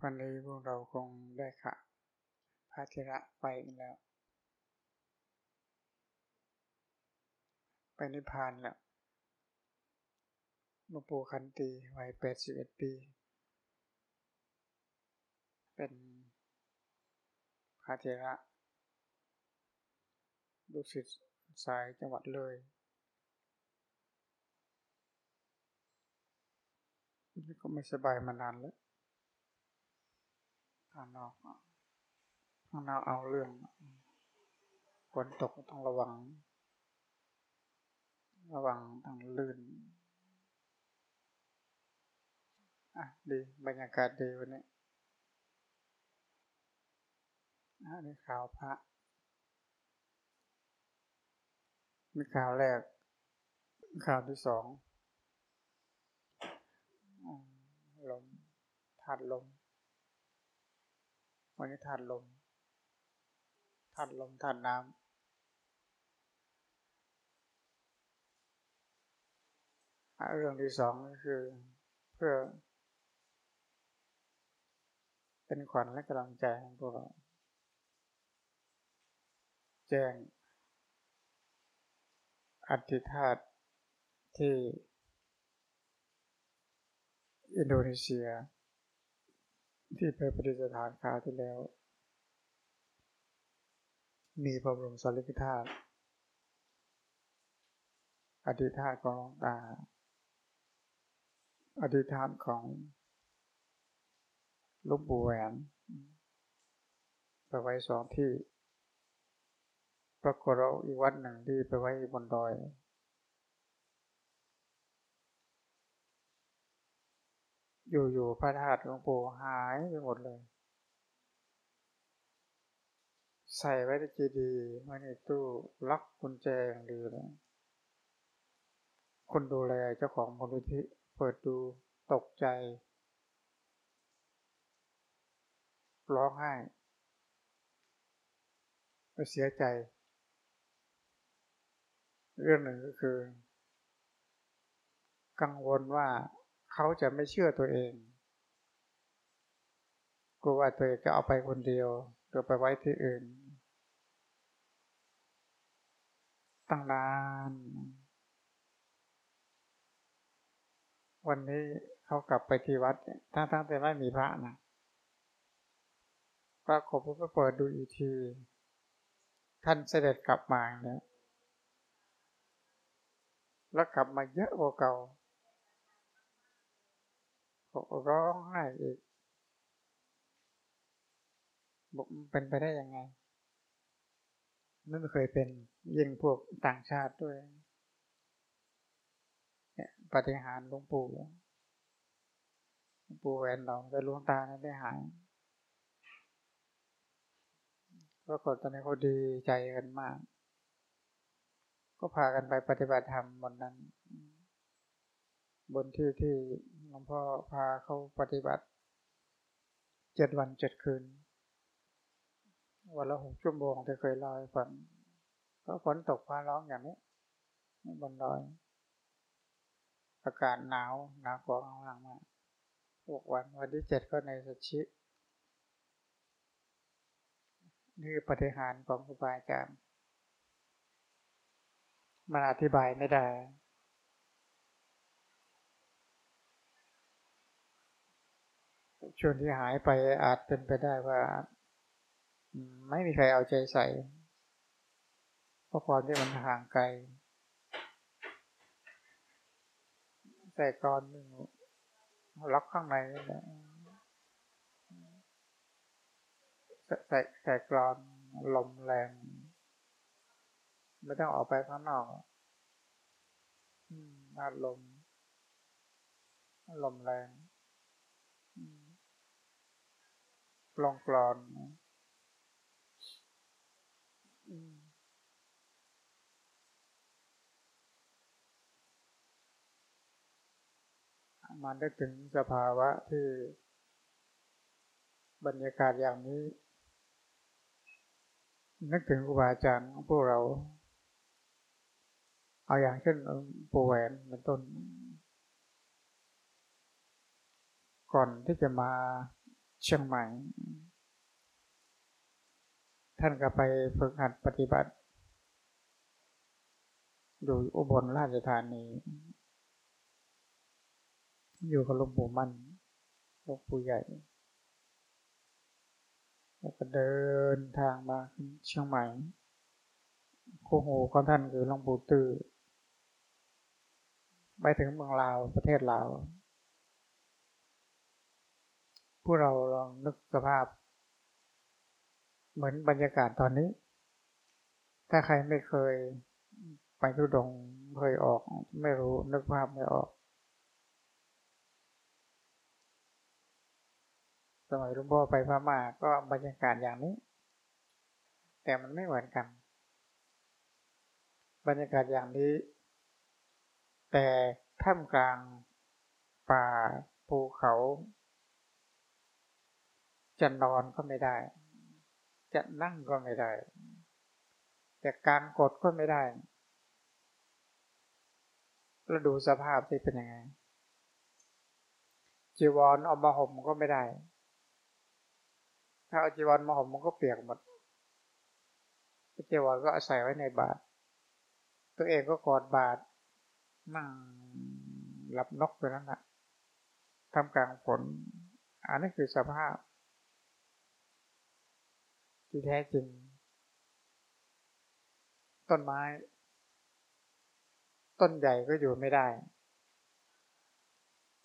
วันนี้พวกเราคงได้ค่ะพระเทระไปอีกแล้ว ไปนิพพานแล้วหลวงปู่คันตีวัยแปดสิบเอ็ดปี เป็นพระเทระลูกศิษย์สายจังหวัดเลยนี่ก็ไม่สบายมานานแล้ว ข้างนอกข้างนอกเอาเรื่องฝนตกต้องระวัง ระวังต้องลื่นอะดีบรรยากาศดีวันนี้อันนี้ข่าวพระมีข่าวแรก ข่าวที่สองลมธาตุลม วันนี้ธาตุลมธาตุลมธาตุน้ำเรื่องที่สองก็คือเพื่อ เป็นขวัญและกำลังใจของพวกเรา แจ้งอธิธาตที่อินโดนีเซีย ที่ไปปฏิสถานคราวที่แล้ว มีพระบรมสารีริกธาตุอธิธาตของหลวงตา อธิธาตของลูกปู่แหวนไปไว้สองที่ ปรากฏเราอีกวัดหนึ่งที่ไปไว้บนดอย อยู่ๆพระธาตุหลวงปู่หายไปหมดเลย ใส่ไว้ในจีดีไว้ในตู้ล็อกกุญแจอย่างดีเลยคนดูแลเจ้าของมูลนิธิเปิดดูตกใจ ร้องไห้เสียใจ เรื่องหนึ่งก็คือ กังวลว่า เขาจะไม่เชื่อตัวเองกลัวว่าตัวเองจะเอาไปคนเดียวหรือไปไว้ที่อื่น ตั้งนาน วันนี้เขากลับไปที่วัดทั้งทั้งแต่ไม่มีพระนะปรากฏว่าไปเปิดดูอีกที ท่านเสด็จกลับมาเนี่ยแล้วกลับมาเยอะกว่าเก่า ร้องไห้อีกบอกเป็นไปได้ยังไง ไม่เคยเป็นยิ่งพวกต่างชาติด้วยปฏิหารหลวงปู่หลวงปู่แหวนเราแต่ลวงตานั้นได้หายปรากฏตอนนี้เขาดีใจกันมาก ก็พากันไปปฏิบัติธรรมบนนั้น บนที่ที่ หลวงพ่อพาเขาปฏิบัติเจ็ดวันเจ็ดคืน วันละหกชั่วโมงที่เคยเล่าให้ฟังก็ฝนตกฟ้าร้องอย่างนี้บนดอย อากาศหนาวหนาวกว่าข้างล่างมากหกวันวันที่เจ็ดก็ในสัชินี่ปฏิหารของครูบาอาจารย์มันอธิบายไม่ได้ ช่วงที่หายไปอาจเป็นไปได้ว่าไม่มีใครเอาใจใส่เพราะความที่มันห่างไกล แต่ก่อนล็อกข้างในนี่แหละแต่แต่กรอนลมแรง ไม่ต้องออกไปข้างนอกอารมณ์ลมแรง ลองกรอนมันได้ถึงสภาวะที่บรรยากาศอย่างนี้ นึกถึงครูบาอาจารย์ของพวกเรา เอาอย่างเช่นปูแหวนเป็นต้น ก่อนที่จะมา เชียงใหม่ ท่านก็ไปฝึกหัดปฏิบัติ อยู่อุบลราชธานี อยู่กับหลวงปู่มั่นหลวงปู่ใหญ่ แล้วก็เดินทางมาเชียงใหม่คู่หูของท่านคือหลวงปู่ตือไปถึงเมืองลาวประเทศลาว วกเราลองนึกสภาพ เหมือนบรรยากาศตอนนี้ ถ้าใครไม่เคยไปทุดงเคยออก ไม่รู้นึกภาพไม่ออก สมัยหลวงพ่อไปพม่าก็บรรยากาศอย่างนี้ แต่มันไม่เหมือนกัน บรรยากาศอย่างนี้ แต่ท่ามกลางป่าภูเขา จะนอนก็ไม่ได้ จะนั่งก็ไม่ได้แต่การกดก็ไม่ได้แล้วดูสภาพที่เป็นยังไง จีวรเอามาห่มก็ไม่ได้ ถ้าเอาจีวรมาห่มมันก็เปียกหมดจีวรก็อาศัยไว้ในบาท ตัวเองก็กอดบาทนั่งหลับนกไปนั่นแหละทำกลางฝนอันนี้คือสภาพ ที่แท้จริง ต้นไม้ ต้นใหญ่ก็อยู่ไม่ได้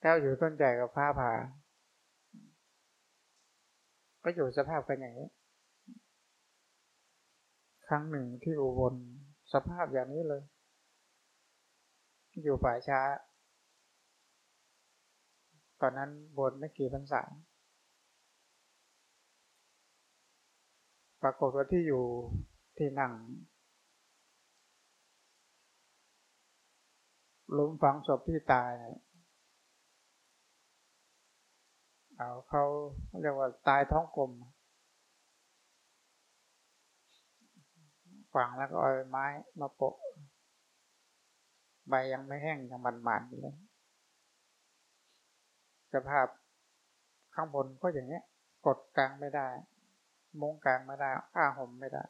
ถ้าอยู่ต้นใหญ่กับผ้าผ่า ก็อยู่สภาพกันอย่างนี้ ครั้งหนึ่งที่อุบลสภาพอย่างนี้เลย อยู่ป่าช้า ตอนนั้นบนไม่กี่พรรษา ปรากฏว่าที่อยู่ที่นั่งล้มฝังศพที่ตายเอาเขาเรียกว่าตายท้องกลมฝังแล้วก็เอาไม้มาโปะใบยังไม่แห้งยังมันๆอยู่เลยสภาพข้างบนก็อย่างเนี้ย กดกลางไม่ได้ มุงกลางไม่ได้ผ้าห่มไม่ได้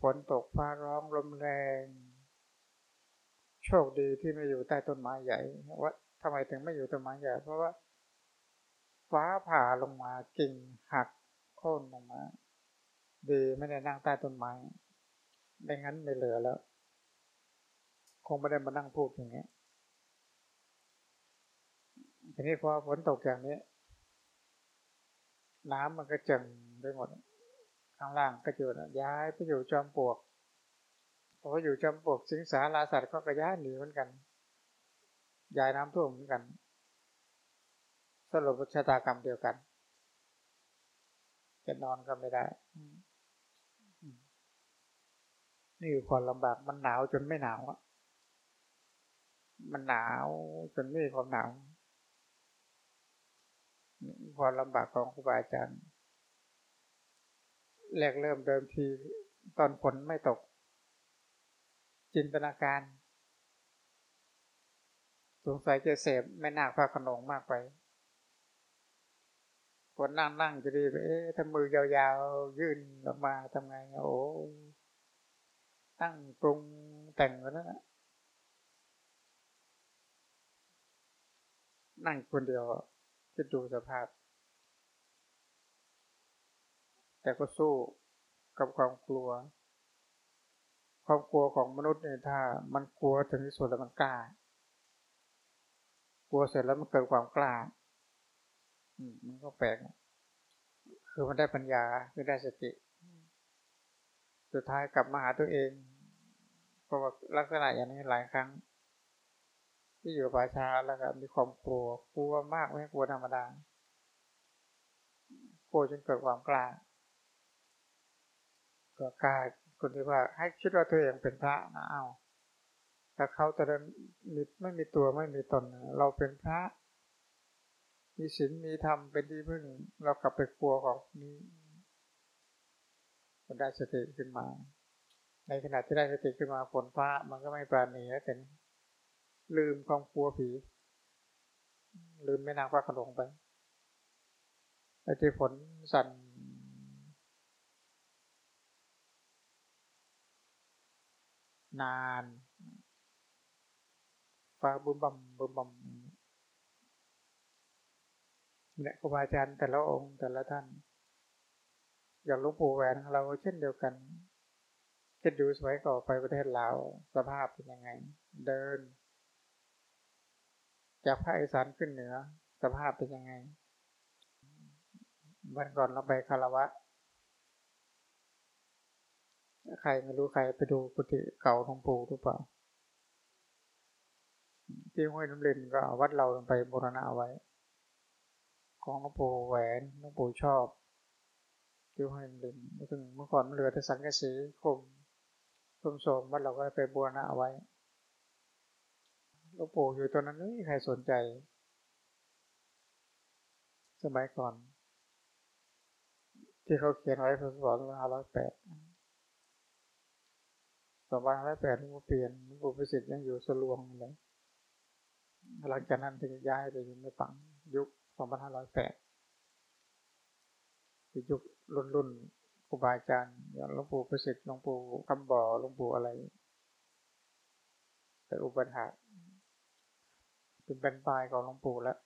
ฝนตกฟ้าร้องลมแรง โชคดีที่ไม่อยู่ใต้ต้นไม้ใหญ่ว่าทำไมถึงไม่อยู่ต้นไม้ใหญ่ เพราะว่า ฟ้าผ่าลงมากิ่งหักโค่นลงมา ดีไม่ได้นั่งใต้ต้นไม้ไม่งั้นไม่เหลือแล้ว คงไม่ได้มานั่งพูดอย่างนี้ทีนี้พอฝนตกอย่างนี้ น้ำมันก็จึงไปหมด ข้างล่างก็อยู่ย้ายไปอยู่จอมปลวกพออยู่จอมปลวกสิงสาราสัตว์ก็กระย้ายหนีเหมือนกัน ย้ายน้ำท่วมเหมือนกัน สรุปชะตากรรมเดียวกัน จะนอนก็ไม่ได้นี่คือความลำบากมันหนาวจนไม่หนาวอะมันหนาวจนไม่มีความหนาว ความลำบากของครูบาอาจารย์แรกเริ่มเดิมทีตอนฝนไม่ตก จินตนาการ สงสัยจะเสพไม่น่าพระขนงมากไปคนนั่งนั่งจะดีไปเอ๊ะถ้ามือยาวๆ ยื่นออกมาทำไงโอ้ตั้งปรุงแต่งกันนั่นะนั่งคนเดียว คิดดูสภาพ แต่ก็สู้กับความกลัว ความกลัวของมนุษย์เนี่ยถ้า มันกลัวถึงที่สุดแล้วมันกล้า กลัวเสร็จแล้วมันเกิดความกล้าอืมมันก็แปลกคือมันได้ปัญญาคือได้สติ สุดท้ายกลับมาหาตัวเองเพราะว่าลักษณะอย่างนี้หลายครั้ง ที่อยู่ป่าช้าแล้วก็มีความกลัวกลัวมากไม่กลัวธรรมดากลัวจนเกิดความกล้าก็กล้าคนที่ว่าให้คิดว่าตัวเองเป็นพระนะเอาถ้าเขาจะมีไม่มีตัวไม่มีตน เราเป็นพระ มีศีลมีธรรมเป็นที่พึ่ง เรากลับไปกลัวของนี้มันได้สติขึ้นมา ในขณะที่ได้สติขึ้นมาฝนฟ้ามันก็ไม่ปราณีแล้วแต่ ลืมความกลัวผี ลืมแม่นางพระขนงไปไอ้ที่ฝนสั่นนานฟ้าบุมบัมบุมบัมเนี่ยครูบาอาจารย์แต่ละองค์แต่ละท่าน อย่างหลวงปู่แหวนของเราเช่นเดียวกันคิดดูสมัยก่อนไปประเทศลาวสภาพเป็นยังไง เดิน จากภาคอีสานขึ้นเหนือ สภาพเป็นยังไง วันก่อนเราไปคารวะ ใครไม่รู้ใครไปดูกุฏิเก่าหลวงปู่หรือเปล่า ที่ห้วยน้ำเล่นก็วัดเราไปบูรณะไว้ ของหลวงปู่แหวนหลวงปู่ชอบที่ห้วยน้ำเล่นซึ่งเมื่อก่อนเหลือแต่สังกะสีคมคมโสมวัดเราก็ไปบูรณะไว้ เอาไว้หลวงปู่อยู่ตอนนั้นไม่มีใครสนใจ สมัยก่อน ที่เขาเขียนไว้พศสองพันห้าร้อยแปดสองพันห้าร้อยแปดหลวงเปลี่ยนหลวงปู่ประสิทธิ์ยังอยู่สลวงเลยหลังจากนั้นถึงย้ายไปอยู่ในฝั่งยุคสองพันห้าร้อยแปดคือยุครุ่นรุ่นครูบาอาจารย์อย่างหลวงปู่ประสิทธิ์หลวงปู่คำบ่อหลวงปู่อะไรเป็นอุปถา เป็นเป็นปลายของหลวงปู่แล้ว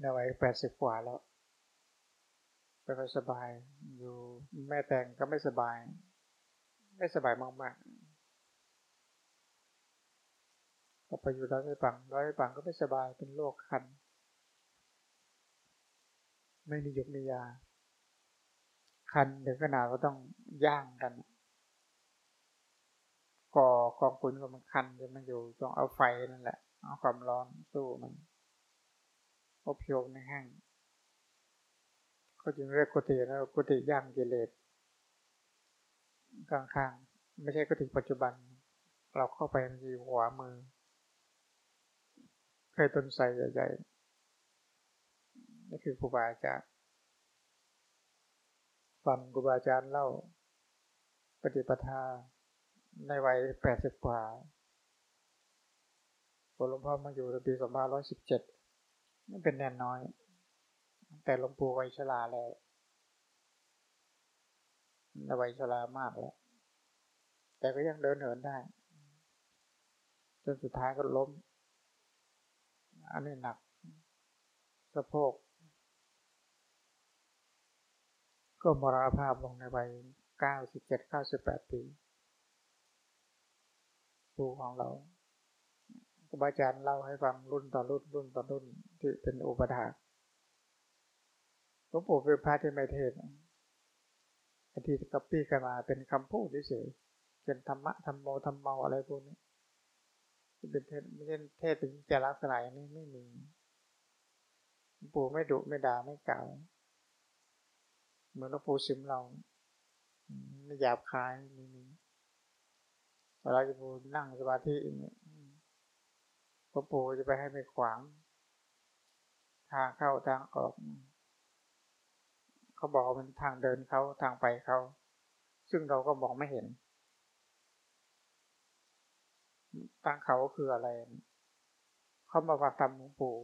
ในวัยแปดสิบกว่าแล้วไปไปสบาย อยู่แม่แต่งก็ไม่สบาย ไม่สบายมากๆก็ไปอยู่ร้อยไปปังร้อยไปปังก็ไม่สบายเป็นโรคคัน ไม่มียกมียา คันถึงขนาดว่าต้องย่างกัน ก่อกองปุ๋นก็มันคันจะมันอยู่ต้องเอาไฟนั่นแหละ เอาความร้อนสู้มันอบโยมในห้างก็จึงเรียกกุฏิแล้วกุฏิย่างกิเลสกลางๆไม่ใช่กุฏิปัจจุบัน เราเข้าไปมันอยู่หัวมือเคยต้นไทรใหญ่ๆนี่คือครูบาอาจารย์ฟังครูบาอาจารย์เล่าปฏิปทา ในวัยแปดสิบกว่าหลวงพ่อมาอยู่ในปีสองพันร้อยสิบเจ็ดนี่เป็นแนนน้อย แต่หลวงปู่วัยชราแล้ววัยชรามากแล้วแต่ก็ยังเดินเหินได้ จนสุดท้ายก็ล้ม อันนี้หนักสะโพก ก็มรณภาพลงในวัยเก้าสิบเจ็ดเก้าสิบแปดปี ปู่ของเราครูบาอาจารย์เล่าให้ฟังรุ่นต่อรุ่นรุ่นต่อรุ่นที่เป็นอุปถาหลวงปู่เป็นพระที่ไม่เทศอที่ก๊อปปี้กันมาเป็นคำพูดเฉยเป็นธรรมะธรรมโมธรรมเมาอะไรพวกนี้เป็นเทศไม่ใช่เทศถึงจะลักษณะอย่างนี้ไม่มีปู่ไม่ดุไม่ด่าไม่กล่าวเหมือนหลวงปู่ซิมเราไม่หยาบคายไม่มี เวลาจะปูนั่งสมาธิอย่างนี้หลวงปู่จะไปให้ไม่ขวาง ทางเข้าทางออก เขาบอกมันทางเดินเขาทางไปเขา ซึ่งเราก็มองไม่เห็นทางเขาคืออะไร เขามาฟังธรรมหลวงปู่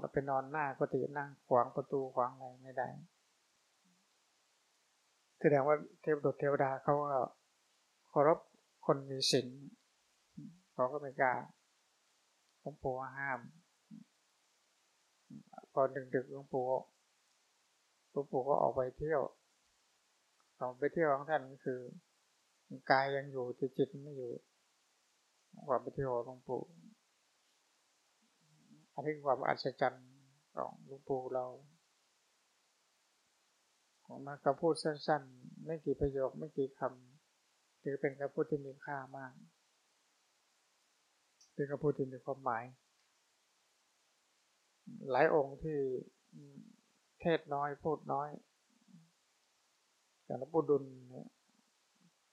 เราไปนอนหน้าก็ตินั่งขวางประตูขวางอะไรไม่ได้ แสดงว่าเทพดเทวดาเขาก็เคารพ คนมีศีลเขาก็ไม่กล้าหลวงปู่ห้าม พอดึกๆหลวงปู่หลวงปู่ก็ออกไปเที่ยวออกไปเที่ยวของท่านก็คือกายยังอยู่แต่จิตไม่อยู่กว่าไปเที่ยวหลวงปู่อันนี้ความอัศจรรย์ของหลวงปู่เราของมาคำพูดสั้นๆ ไม่กี่ประโยคไม่กี่คำ ถือเป็นคำพูดที่มีค่ามากเป็นคำพูดที่มีความหมาย หลายองค์ที่เทศน้อยพูดน้อยอย่างหลวงปู่ดุล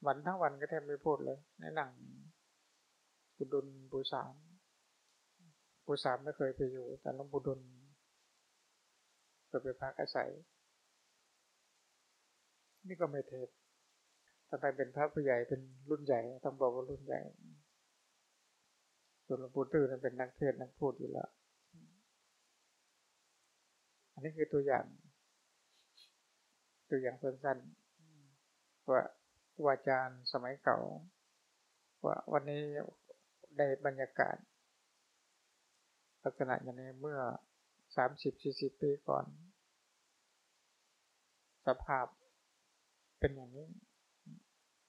วันทั้งวันก็แทบไม่พูดเลย ในหนังปู่ดุลปู่สามปู่สามไม่เคยไปอยู่ แต่หลวงปู่ดุลเคยไปพักอาศัย นี่ก็ไม่เทศ ถ้าไปเป็นพระผู้ใหญ่เป็นรุ่นใหญ่ต้องบอกว่ารุ่นใหญ่ส่วนหลวงปู่ตื้อนั้นเป็นนักเทศนักพูดอยู่แล้ว อันนี้คือตัวอย่าง ตัวอย่างสั้นๆว่าครูอาจารย์สมัยเก่า ว่าวันนี้ได้บรรยากาศ ลักษณะอย่างนี้เมื่อสามสิบสี่สิบปีก่อน สภาพเป็นอย่างนี้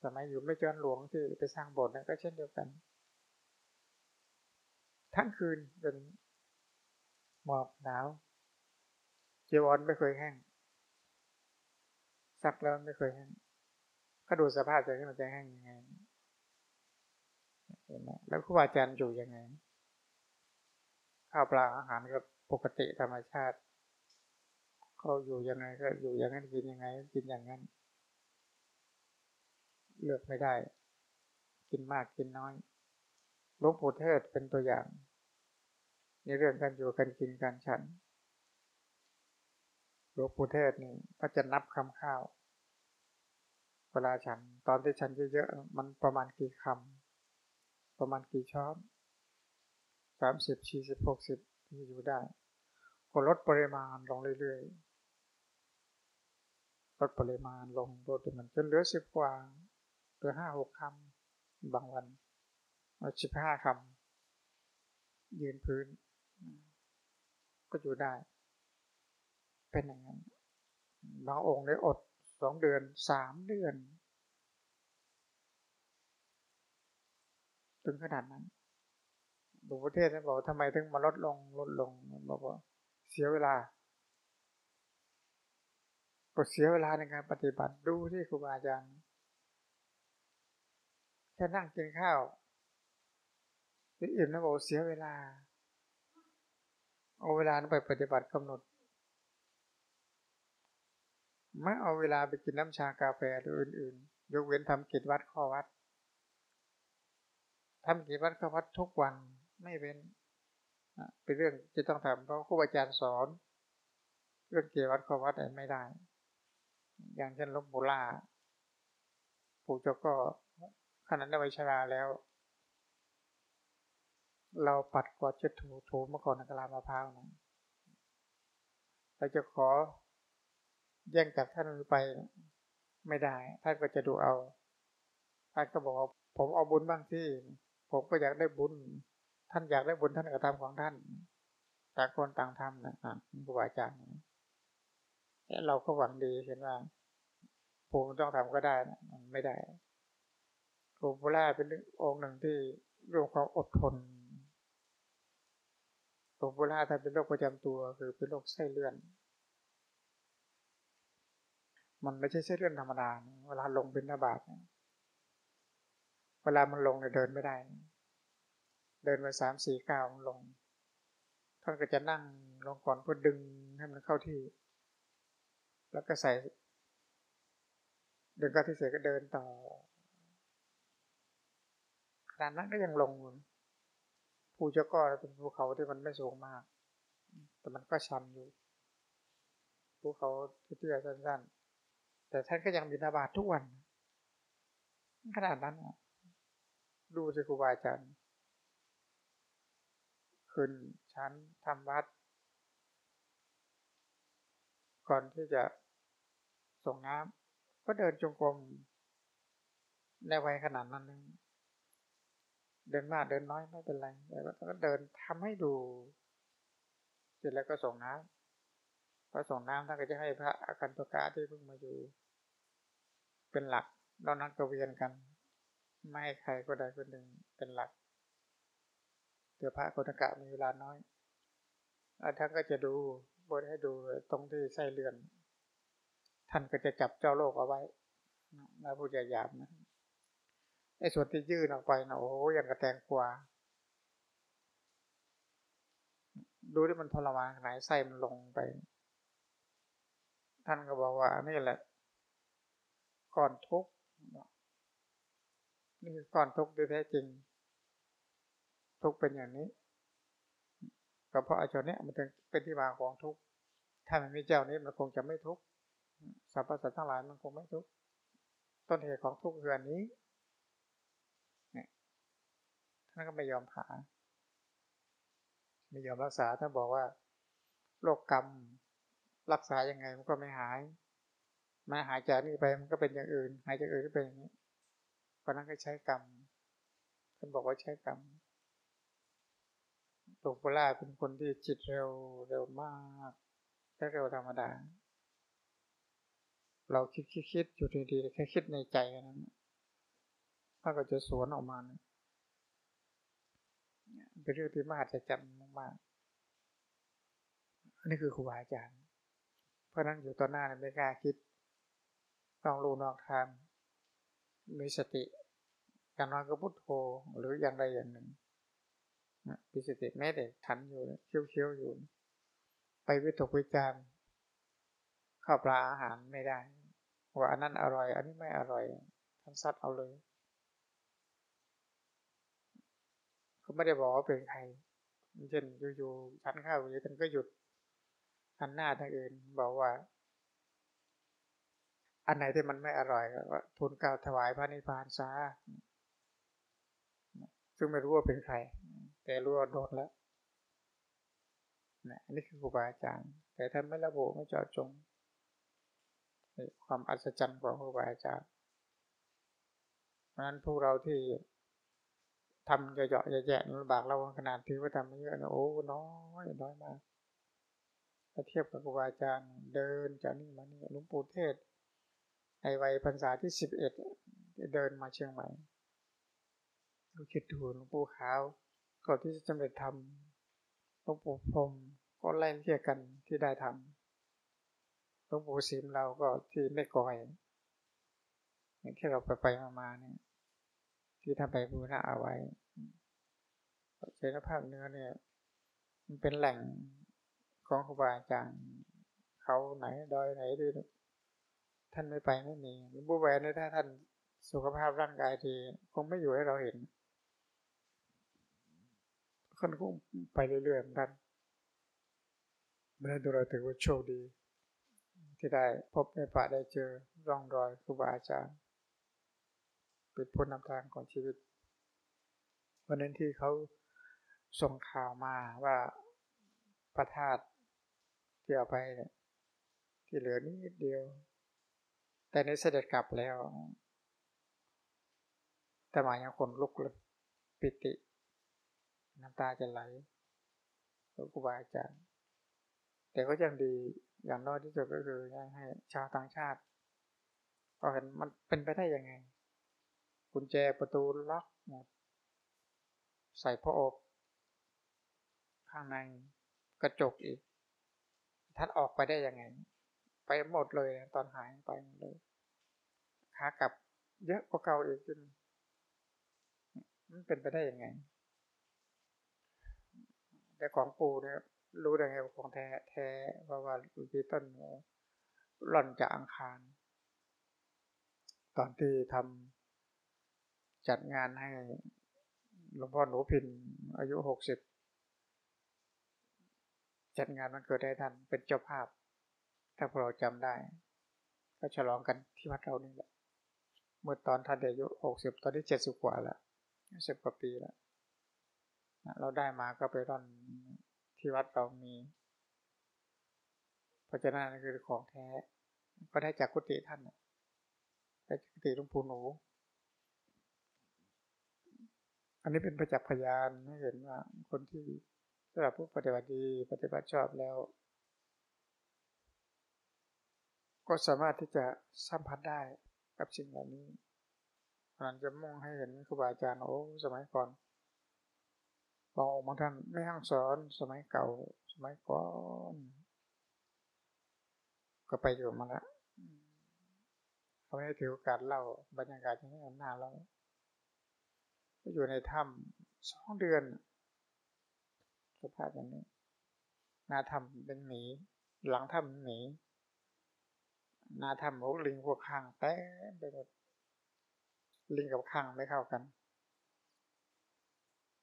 สมัยอยู่ไม่เจริญหลวงที่ไปสร้างโบสถ์นะก็เช่นเดียวกัน ทั้งคืนเป็นหมอกหนาว เจีวรไม่เคยแห้งซักแล้วไม่เคยแห้งก็ดูสภาพใจที่มันจะแห้งยังไงเห็นไหมแล้วครูบาอาจารย์อยู่ยังไงข้าวปลาอาหารก็ปกติธรรมชาติเขาอยู่ยังไงก็อยู่อย่างนั้นกินยังไงกินอย่างนั้น เลือกไม่ได้ กินมากกินน้อยหลวงปู่เทศเป็นตัวอย่าง ในเรื่องการอยู่การกินการฉันหลวงปู่เทศนี่ก็จะนับคำข้าว เวลาฉัน ตอนที่ฉันเยอะๆมันประมาณกี่คำประมาณกี่ช้อนสามสิบสี่สิบหกสิบที่อยู่ได้ก็ลดปริมาณลงเรื่อยๆลดปริมาณลงลดมันจนเหลือสิบกว่า เหลือห้าหกคำบางวันสิบห้าคำยืนพื้น ก็อยู่ได้ เป็นอย่างนั้นบางองค์ได้อดสองเดือนสามเดือนถึงขนาดนั้นหลวงพ่อเทศท่านบอกทำไมถึงมาลดลงลดลงบอกว่าเสียเวลาก็เสียเวลาในการปฏิบัติดูที่ครูบาอาจารย์ แค่นั่งกินข้าวอิ่มแล้วบอกเสียเวลา เอาเวลาไปปฏิบัติกำหนดไม่เอาเวลาไปกินน้ำชากาแฟหรืออื่น ๆ ยกเว้นทำกิจวัดข้อวัดทำกิจวัดข้อวัดทุกวันไม่เว้นเป็นเรื่องที่ต้องทำเพราะครูอาจารย์สอน เรื่องเกี่ยววัดข้อวัดไม่ได้ อย่างเช่นลบบุล่าปู่เจ้าก็ ขนาดได้ไวชราแล้ว เราปัดกวาดเช็ดถูถูเมื่อก่อนกลามะพร้าวนะเราจะขอแย่งจากท่านไปไม่ได้ ท่านก็จะดูเอา ท่านก็บอกว่าผมเอาบุญบ้างที่ ผมก็อยากได้บุญ ท่านอยากได้บุญท่านก็ทำของท่านต่างคนต่างทำนะครูบาอาจารย์เราก็หวังดีเห็นว่าผมต้องทำก็ได้นะมันไม่ได้ หลวงปู่ล่าเป็นองค์หนึ่งที่เรื่องความอดทนหลวงปู่ล่าท่าเป็นโรคประจำตัวคือเป็นโรคไส้เลื่อน มันไม่ใช่ไส้เลื่อนธรรมดา เวลาลงเป็นนาบาตเวลามันลงเนี่ยเดินไม่ได้ เดินไปสามสี่ก้าวลงท่านก็จะนั่งลงก่อนเพื่อดึงให้มันเข้าที่ แล้วก็ใส่ดึงเข้าที่เสร็จก็เดินต่อ ขนาดนั้นก็ยังลงภูเจ้าก็เป็นภูเขาที่มันไม่สูงมาก แต่มันก็ชันอยู่ภูเขาเตี้ยสั้นๆแต่ท่านก็ยังบินาบาตทุกวัน ขนาดนั้นดูสิครูบาอาจารย์ขึ้นชั้นทำวัด ก่อนที่จะส่งน้ำก็เดินจงกรมในวัยขนาดนั้นนึง เดินมากเดินน้อยไม่เป็นไรแต่ก็เดินทำให้ดู เสร็จแล้วก็ส่งน้ำพอส่งน้ำท่านก็จะให้พระอาคันตกะที่เพิ่งมาอยู่ เป็นหลักเรานักกเวียนกัน ไม่ให้ใครก็ได้คนหนึ่งเป็นหลักเดี๋ยวพระโกนกะมีเวลาน้อยท่านก็จะดูบทให้ดูตรงที่ไส้เลือน ท่านก็จะจับเจ้าโลกเอาไว้นะผู้ใหญ่ยามนะ ไอ้ส่วนที่ยื่นออกไปนะโอ้โหอย่างกระแตงกวาดูที่มันทรมานไหนไส้มันลงไป ท่านก็บอกว่านี่แหละก่อนทุกนี่คือก่อนทุกที่แท้จริง ทุกเป็นอย่างนี้ก็เพราะอาจารย์เนี้ยมันถึงเป็นที่มาของทุกถ้ามันมีเจ้านี้มันคงจะไม่ทุกสรรพสัตว์ทั้งหลายมันคงไม่ทุกต้นเหตุของทุกคืออันนี้ ท่านก็ไม่ยอมผ่าไม่ยอมรักษาท่านบอกว่าโรคกรรมรักษายังไงมันก็ไม่หายมันหายจากนี้ไปมันก็เป็นอย่างอื่น หายจากอื่นก็เป็นอย่างนี้เพราะนั้นก็ใช้กรรมท่านบอกว่าใช้กรรมหลวงปู่ล่าเป็นคนที่จิตเร็วเร็วมากแค่เร็วธรรมดา เราคิดคิดคิดอยู่ดีๆแค่คิดในใจนั้นถ้าก็จะสวนออกมาเนี่ย เป็นเรื่องที่มหัศจรรย์มากๆอันนี้คือครูบาอาจารย์ เพราะนั้นอยู่ต่อหน้าไม่กล้าคิดต้องรู้นอกทางมีสติอย่างน้อยก็พุทโธหรืออย่างใดอย่างหนึ่งมีสติแม้แต่ทันอยู่เคี้ยวเฉียวอยู่ ไปวิตกวิจารข้าวปลาอาหารไม่ได้ว่าอันนั้นอร่อย อันนี้ไม่อร่อยท่านซัดเอาเลย ก็ไม่ได้บอกว่าเป็นใครเช่นอยู่ๆฉันข้าวอยู่ท่านก็หยุดหันหน้าทางอื่น บอกว่า อันไหนที่มันไม่อร่อยก็ทูลกล่าวถวายพระนิพพานซาซึ่งไม่รู้ว่าเป็นใคร แต่รู้ว่าโดนแล้วนะนี่คือครูบาอาจารย์ แต่ท่านไม่ระบุไม่เจาะจง ความอัศจรรย์ของครูบาอาจารย์เพราะนั้นพวกเราที่ ทำเยอะๆแย่ๆลำบากเราขนาดที่ว่าทำไม่เยอะนะโอ้น้อยน้อยมากถ้าเทียบกับครูบาอาจารย์เดินจากนี่มานี่หลวงปู่เทศ ในวัยพรรษาที่สิบเอ็ดเดินมาเชียงใหม่ก็คิดดูหลวงปู่ขาวก่อนที่จะสำเร็จทำหลวงปู่พรมก็ไล่เรียกกันที่ได้ทำหลวงปู่สิมเราก็ที่ไม่ก่อยอย่างที่เราไปไปมาๆเนี่ย ที่ทำไปบูรณะเอาไว้เชนภาคเนื้อเนี่ย มันเป็นแหล่งของครูบาอาจารย์เขาไหนดอยไหนดีท่านไม่ไปไม่มีบูแวนถ้าท่านสุขภาพร่างกายดีคงไม่อยู่ให้เราเห็นคนคงไปเรื่อยๆเหมือนกันเมื่อเราถือว่าโชคดี ที่ได้พบในป่าได้เจอร่องรอยครูบาอาจารย์ เป็นพ้นนำทางของชีวิต วันนั้นที่เขาส่งข่าวมาว่าพระธาตุที่เอาไปเนี่ยที่เหลือนิดเดียว แต่ในเสด็จกลับแล้ว แต่หมายังคนลุกเลย ปิติ น้ำตาจะไหลครูบาอาจารย์ แต่ก็ยังดีอย่างน้อยที่สุดก็คือให้ชาวต่างชาติก็เห็นมันเป็นไปได้ยังไง กุญแจประตูล็อกหมดใส่พระอบข้างในกระจกอีกทัดออกไปได้ยังไง ไปหมดเลยตอนหายไปหมดเลยขากลับเยอะกว่าเก่าอีกจนมันเป็นไปได้ยังไง แต่ของปูเนี่ยรู้ได้ไงของแท้แท้เพราะว่าพี่ต้นหล่อนจากอังคาร ตอนที่ทำ จัดงานให้หลวงพ่อหนูพินอายุหกสิบจัดงานมันเกิดได้ท่านเป็นเจ้าภาพ ถ้าพวกเราจำได้ ก็ฉลองกันที่วัดเรานี่แหละเมื่อตอนท่านอายุหกสิบตอนที่เจ็ดสิบกว่าแล้วสิบกว่าปีแล้วเราได้มาก็ไปร่อนที่วัดเรามีเพราะฉะนั้นคือของแท้ ก็ได้จากกุฏิท่านได้จากกุฏิหลวงปู่หนู อันนี้เป็นประจักษ์พยานให้เห็นว่าคนที่สำหรับผู้ปฏิบัติดีปฏิบัติชอบแล้ว ก็สามารถที่จะสัมผัสได้กับสิ่งเหล่านี้เราจะมุ่งให้เห็นครูบาอาจารย์โอ้สมัยก่อนบอกบางท่านไม่ห้างสอนสมัยเก่า สมัยก่อน ก็ไปอยู่มาแล้วเขาให้ถือโอกาสเล่าบรรยากาศที่นี่หน้าเรา อยู่ในถ้ำสองเดือนสภาพอย่างนี้นาถ้ำเป็นหมีหลังถ้ำหมีนาถ้ำพวกลิงพวกข้างแต้ไปหมดลิงกับข้างไม่เข้ากัน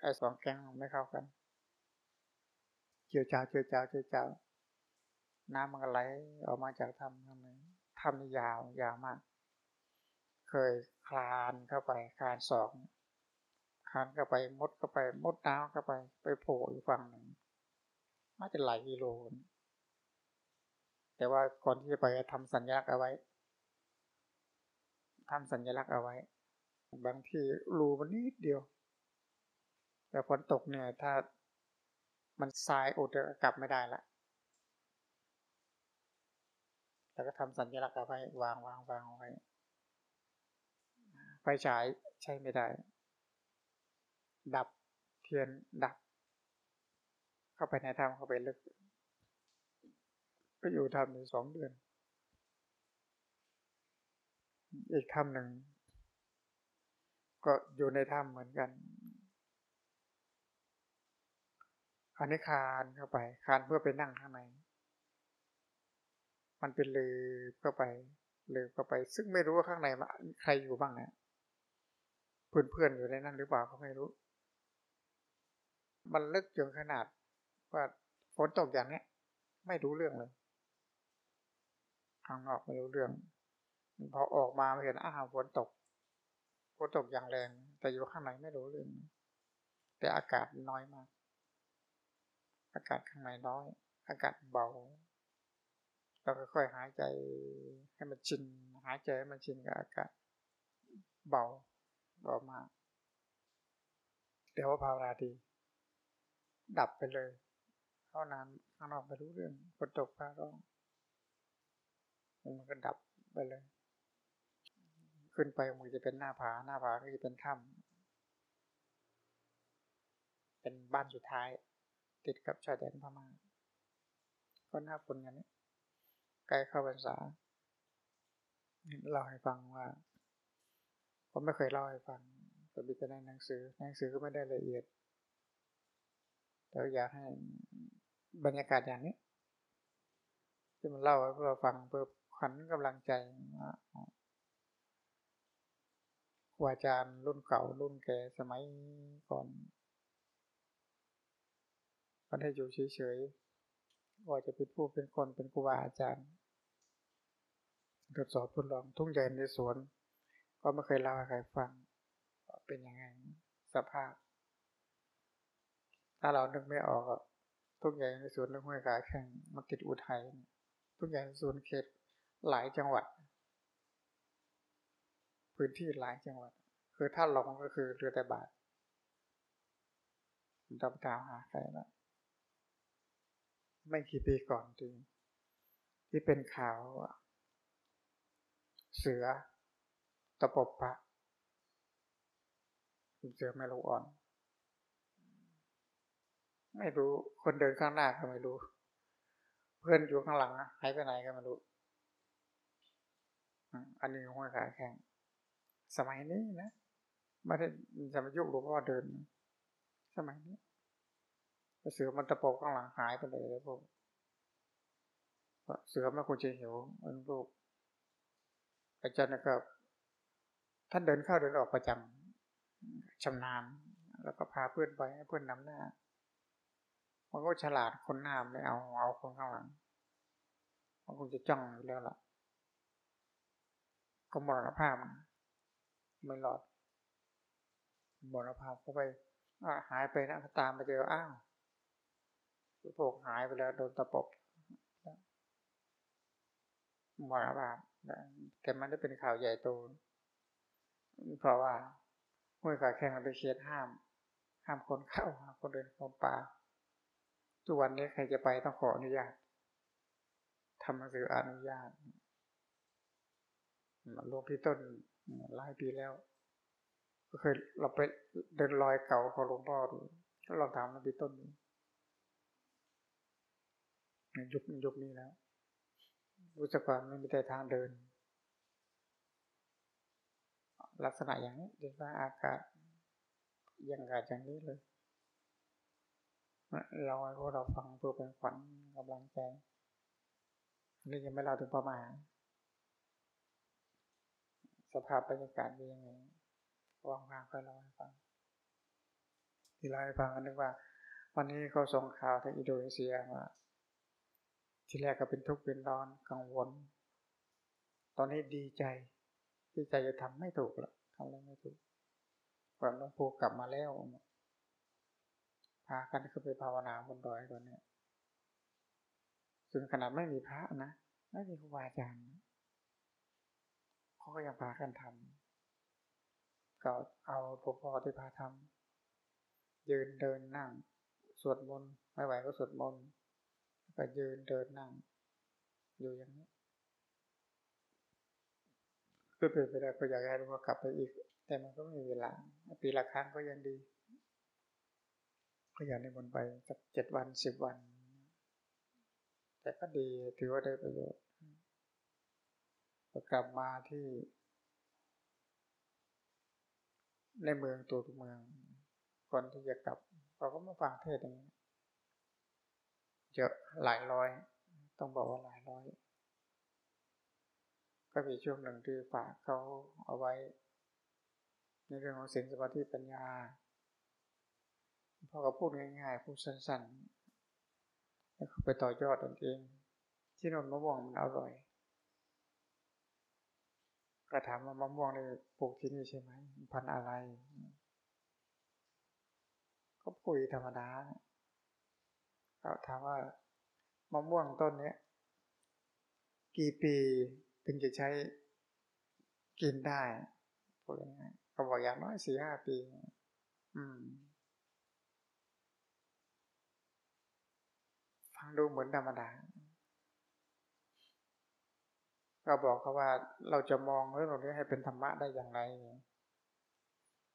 ไอ้สองแก๊งไม่เข้ากันเจียวจ้าเจียวจ้าเจียวจ้าน้ำมันไหลออกมาจากถ้ำทำไมถ้ำนี่ยาวยาวมาก เคยคลานเข้าไปคลานสอง คานเข้าไปมดเข้าไป มดน้ำเข้าไป ไปโผล่อีกฝั่งหนึ่งน่าจะหลายกิโลแต่แต่ว่าก่อนที่จะไปทำสัญลักษณ์เอาไว้ทำสัญลักษณ์เอาไว้ บางที่รูมันนิดเดียว แต่ฝนตกเนี่ยถ้ามันทรายอุดกลับไม่ได้ละแล้วก็ทำสัญลักษณ์เอาไว้วางวางวางไว้ไฟฉายใช้ไม่ได้ ดับเทียนดับ เข้าไปในถ้ำเข้าไปลึก ก็อยู่ถ้ำอยู่สองเดือน อีกถ้ำหนึ่ง ก็อยู่ในถ้ำเหมือนกันอันนี้คานเข้าไป คานเพื่อไปนั่งข้างใน มันเป็นลือเข้าไปลือเข้าไป ซึ่งไม่รู้ว่าข้างในใครอยู่บ้างนะเพื่อนๆอยู่ในนั้นหรือเปล่าก็ไม่รู้ มันลึกจนขนาดว่าฝนตกอย่างนี้ไม่รู้เรื่องเลยข้างนอกไม่รู้เรื่อง พอออกมาเห็นอ้าวฝนตกฝนตกอย่างแรง แต่อยู่ข้างในไม่รู้เรื่อง แต่อากาศน้อยมาก อากาศข้างในน้อย อากาศเบาเราค่อยๆหายใจให้มันชินหายใจให้มันชินกับอากาศเบาออกมาเดี๋ยวภาวนาดี ดับไปเลยเข้านานข้างนอกไม่รู้เรื่องฝนตกฟ้าร้องมันก็ดับไปเลย ขึ้นไปมันจะเป็นหน้าผา หน้าผาก็จะเป็นถ้ำเป็นบ้านสุดท้าย ติดกับชายแดนพม่าก็น่าฝนอย่างนี้ใกล้เข้าพรรษาเล่าให้ฟังว่าผมไม่เคยเล่าให้ฟังแต่มีแต่ในหนังสือหนังสือก็ไม่ได้ละเอียด แต่อยากให้บรรยากาศอย่างนี้ที่มันเล่าให้พวกเราฟังเพื่อขวัญกำลังใจครูอาจารย์รุ่นเก่ารุ่นแก่สมัยก่อนก็ได้อยู่เฉยๆว่าจะเป็นผู้เป็นคนเป็นครูบาอาจารย์ทดสอบทดลองทุ่งใหญ่ในสวน ก็ไม่เคยเล่าให้ใครฟัง เป็นยังไงสภาพ ถ้าเรานึกไม่ออกทุกอย่างในสวนเรื่องห้วยขาแข่งมันติดอุทัยทุกอย่างในสวนเขตหลายจังหวัด พื้นที่หลายจังหวัด คือถ้าลงก็คือเรือแต่บาทดำตามหาใครแล้วไม่กี่ปีก่อนจริงที่เป็นข่าวเสือตะปบพระเสือไม่รู้อ่อน ไม่รู้ คนเดินข้างหน้าก็ไม่รู้ เพื่อนอยู่ข้างหลังหายไปไหนก็ไม่รู้ อันนี้ห้วยขาแข่งสมัยนี้นะไม่ได้จะมายุคหลวงพ่อเดิน สมัยนี้เสือมันตะปบข้างหลังหายไปเลยเลยพวกเสือไม่ควรจะหิวมันลูกอาจารย์นะครับ ท่านเดินเข้าเดินออกประจำชำนาญ แล้วก็พาเพื่อนไปให้เพื่อนนำหน้า มันก็ฉลาดคนหน้าไม่เอาเอาคนข้างหลังมันคงจะจ้องอยู่แล้วล่ะ ก็มรณภาพไม่รอดมรณภาพก็ไปหายไปนะตามไปเจออ้าวพวกหายไปแล้วโดนตะปบมรณภาพแต่มันได้เป็นข่าวใหญ่โตเพราะว่าห้วยขาแข่งมันเป็นเขตห้าม ห้ามคนเข้าห้ามคนเดินเข้าป่า ทุกวันนี้ใครจะไปต้องขออนุญาตทำหนังสืออนุญาตหลวงพี่ต้นหลายปีแล้ว ก็เคยเราไปเดินรอยเก่าของหลวงพ่อดูก็ลองถามหลวงพี่ต้นยุคยุคนี้แล้วรู้จักว่าไม่มีแต่ทางเดิน ลักษณะอย่างนี้เรียกว่าอากาศยังกาศอย่างนี้เลย เราให้พวกเราฟังเพื่อเป็นขวัญกำลังใจนี่ยังไม่เล่าถึงประมาณสภาพบรรยากาศเป็นยังไงวางวางค่อยเล่าให้ฟัง ที่เล่าให้ฟังกันนึกว่า วันนี้เขาส่งข่าวทางอินโดนีเซียว่าที่แรกก็เป็นทุกข์เป็นร้อนกังวล ตอนนี้ดีใจ ที่ใจจะทำไม่ถูกแล้วทำอะไรไม่ถูกก่อนหลวงปู่กลับมาแล้วากันขึ้นไปภาวนาบนดอยตอนนี้ซึ่งขนาดไม่มีพระนะไม่มีครูบาอาจารย์เขาก็ยังพากันทำก็เอาหลวงพ่อที่พาทำยืนเดินนั่ง สวดมนต์ไม่ไหวก็สวดมนต์ก็ยืนเดินนั่ง อยู่อย่างนี้ก็เป็นไปได้ก็อยากให้หลวงพ่อกลับไปอีก แต่มันก็ไม่มีเวลาปีละครั้งก็ยังดี ก็อยากในบนไปสักเจ็ดวันสิบวัน แต่ก็ดีถือว่าได้ประโยชน์กลับมาที่ ในเมืองตัวเมือง คนที่จะกลับเขาก็มาฟังเทศอย่างนี้เยอะหลายร้อย ต้องบอกว่าหลายร้อย ก็มีช่วงหนึ่งที่ฝากเขาเอาไว้ ในเรื่องของสิ่งสมาธิปัญญา พ่อก็พูดง่ายๆ พูดสั้นๆ แล้วไปต่อยอดตนเอง ที่นนมะม่วงมันอร่อย ก็ถามว่ามะม่วงนี่ปลูกที่นี่ใช่ไหม พันอะไร ก็ปุ๋ยธรรมดาเขาถามว่ามะม่วงต้นนี้กี่ปีถึงจะใช้กินได้พูดง่ายๆเขาบอกอย่างน้อยสี่ห้าปี อืมฟัง ดูเหมือนธรรมดาเราบอกเขาว่าเราจะมองเรื่องนี้ให้เป็นธรรมะได้อย่างไร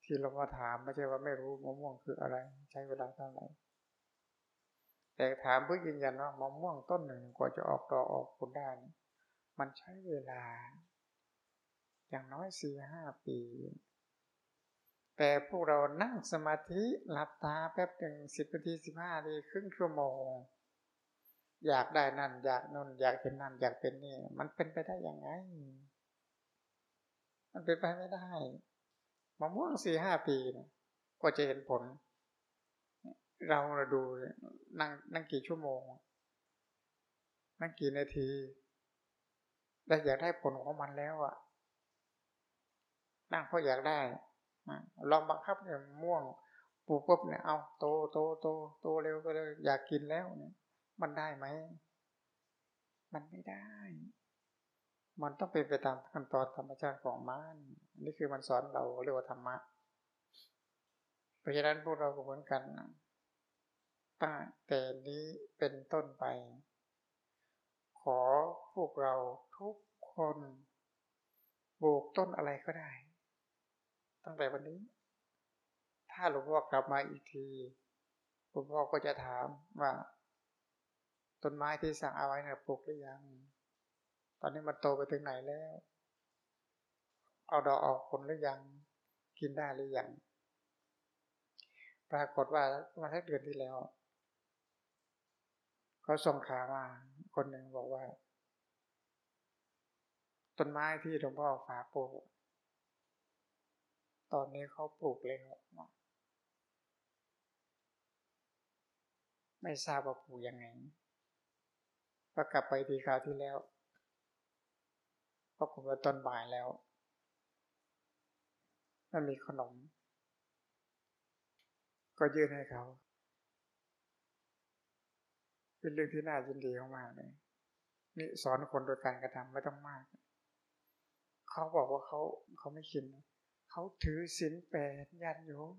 ที่เรามาถามไม่ใช่ว่าไม่รู้มะม่วงคืออะไร ใช้เวลาเท่าไหร่แต่ถามเพื่อยืนยันว่ามะม่วงต้นหนึ่งกว่าจะออกดอกออกผลได้มันใช้เวลา อย่างน้อยสี่ห้าปี แต่พวกเรานั่งสมาธิหลับตาแป๊บหนึ่งสิบนาทีสิบห้านาทีครึ่งชั่วโมง อยากได้นั่น อยากนู่นอยากเป็นนั่น อยากเป็นนี่ มันเป็นไปได้ยังไง มันเป็นไปไม่ได้มะม่วงสี่ห้าปีนะก็จะเห็นผล เราเราดูนั่งนั่งกี่ชั่วโมง นั่งกี่นาทีได้อยากได้ผลของมันแล้วอะนั่งเพราะอยากได้ลองบังคับเนี่ยม่วงปลูกปุ๊บเนี่ยเอาโตโตโตโตเร็วก็เลย อยากกินแล้วเนี่ย มันได้ไหม มันไม่ได้ มันต้องเป็นไปตามขั้นตอนธรรมชาติของมันนี่คือมันสอนเราเรียกว่าธรรมะ เพราะฉะนั้นพวกเราก็เหมือนกันตั้งแต่นี้เป็นต้นไป ขอพวกเราทุกคนปลูกต้นอะไรก็ได้ ตั้งแต่วันนี้ ถ้าหลวงพ่อกลับมาอีกทีหลวงพ่อก็จะถามว่า ต้นไม้ที่สั่งเอาไว้เนี่ยปลูกหรือยัง ตอนนี้มันโตไปถึงไหนแล้ว เอาดอกออกผลหรือยัง กินได้หรือยัง ปรากฏว่ามาสักเดือนที่แล้วเขาส่งข่าวมาคนหนึ่งบอกว่า ต้นไม้ที่หลวงพ่อฝาปลูก ตอนนี้เขาปลูกเลยไม่ทราบว่าปลูกยังไง ก็กลับไปทีคราวที่แล้วก็ผมว่าตอนบ่ายแล้วมันมีขนม ก็ยื่นให้เขา เป็นเรื่องที่น่ายินดีมากเลยนี่สอนคนโดยการกระทำไม่ต้องมาก เขาบอกว่าเขาเขาไม่กิน เขาถือศีลแปดยันโยม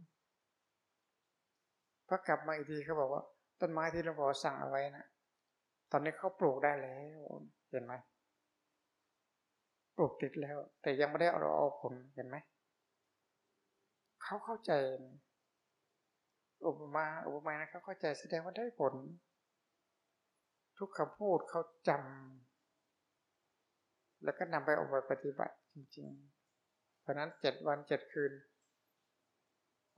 พอกลับมาอีกทีเขาบอกว่า ต้นไม้ที่หลวงพ่อสั่งเอาไว้นะ ตอนนี้เขาปลูกได้แล้วเห็นไหมปลูกติดแล้ว แต่ยังไม่ได้เอาเอาผลเห็นไหมเขาเข้าใจอุปมาอุปมานะเขาเข้าใจแสดงว่าได้ผล ทุกคำพูดเขาจำแล้วก็นำไปเอาไปปฏิบัติจริง ๆ เพราะนั้นเจ็ดวันเจ็ดคืน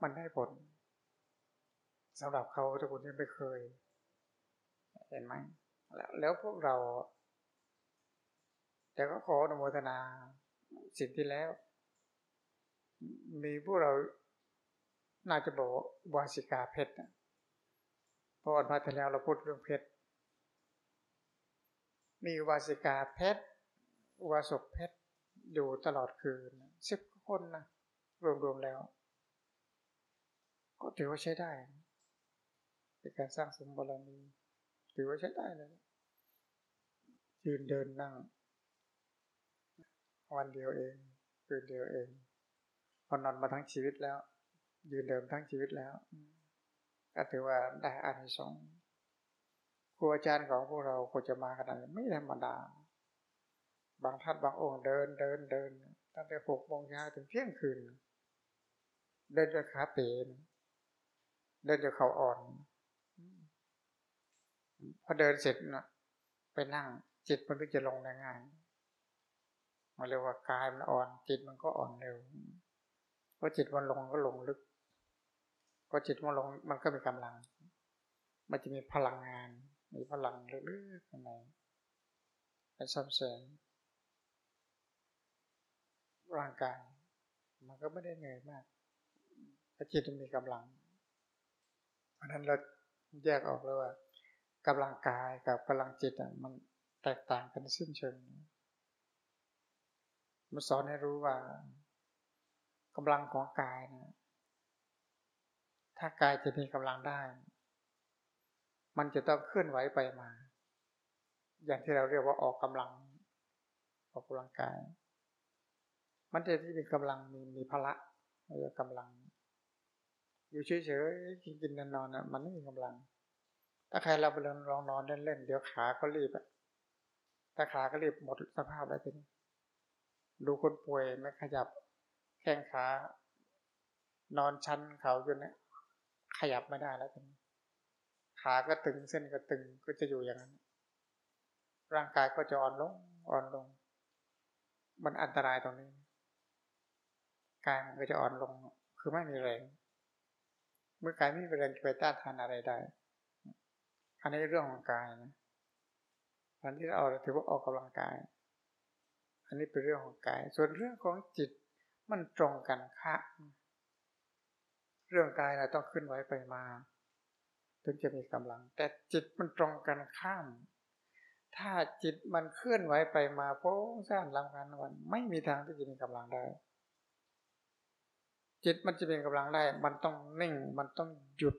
มันได้ผลสำหรับเขาทุกคนที่ไม่เคย เห็นไหม แล้วพวกเรา แต่ก็ขออนุโมทนาสิ่งที่แล้ว มีพวกเราน่าจะบอกวาสิกาเพชรเพราะวันพาที่แล้วเราพูดเรื่องเพชรมีวาสิกาเพชรวาสกเพชรอยู่ตลอดคืนสิบคนนะรวมๆแล้ว ก็ถือว่าใช้ได้เป็นการสร้างสมบารมี ถือว่าใช้ได้เลยยืนเดินนั่ง วันเดียวเองคืนเดียวเองพอนอนมาทั้งชีวิตแล้ว ยืนเดิมทั้งชีวิตแล้วก็ถือว่าได้อานิสงส์ครูอาจารย์ของพวกเราควรจะมาขนาดนี้ไม่ธรรมดา บางท่านบางองค์เดินเดินเดินตั้งแต่หกโมงเช้าถึงเที่ยงคืน เดินจนขาเป๋นเดินจนเขาอ่อน พอเดินเสร็จนะไปนั่ง จิตมันก็จะลงได้ง่ายมันเรียกว่ากายมันอ่อน จิตมันก็อ่อนเร็วพอจิตมันลงก็ลงลึกพอจิตมันลงมันก็มีกำลัง มันจะมีพลังงาน มีพลังลึกๆข้างในเป็นซ้ำเสริมร่างกาย มันก็ไม่ได้เหนื่อยมากถ้าจิตมันมีกำลัง เพราะนั้นเราแยกออกเลยว่า กำลังกายกับกำลังจิตอะมันแตกต่างกันสิ้นเชิงมันสอนให้รู้ว่ากำลังของกายนะถ้ากายจะมีกำลังได้ มันจะต้องเคลื่อนไหวไปมา อย่างที่เราเรียกว่าออกกำลัง ออกกำลังกาย มันจะที่มีกำลังมีมีพละเรียกกำลัง อยู่เฉยๆกินกินนอนๆอะมันไม่มีกำลัง ถ้าใครเราไปลองนอนเล่นๆเดี๋ยวขาก็รีบอะถ้าขาก็รีบหมดสภาพแล้วทีนี้ดูคนป่วยไม่ขยับแข้งขานอนชันเขาอยู่เนี่ยขยับไม่ได้แล้วทีนี้ขาก็ตึงเส้นก็ตึงก็จะอยู่อย่างนั้น ร่างกายก็จะอ่อนลงอ่อนลง มันอันตรายตรงนี้ กายมันก็จะอ่อนลง คือไม่มีแรง เมื่อกายไม่มีแรงจะไปต้านทานอะไรได้ อันนี้เรื่องของกายนะอันที่เราถือว่าออกกำลังกาย อันนี้เป็นเรื่องของกาย ส่วนเรื่องของจิตมันตรงกันค่ะเรื่องกายเราต้องขึ้นไว้ไปมา ถึงจะมีกำลัง แต่จิตมันตรงกันข้าม ถ้าจิตมันเคลื่อนไหวไปมาโพ้งสร้างลำกันวันไม่มีทางที่จะมีกำลังได้ จิตมันจะมีกำลังได้ มันต้องนิ่งมันต้องหยุด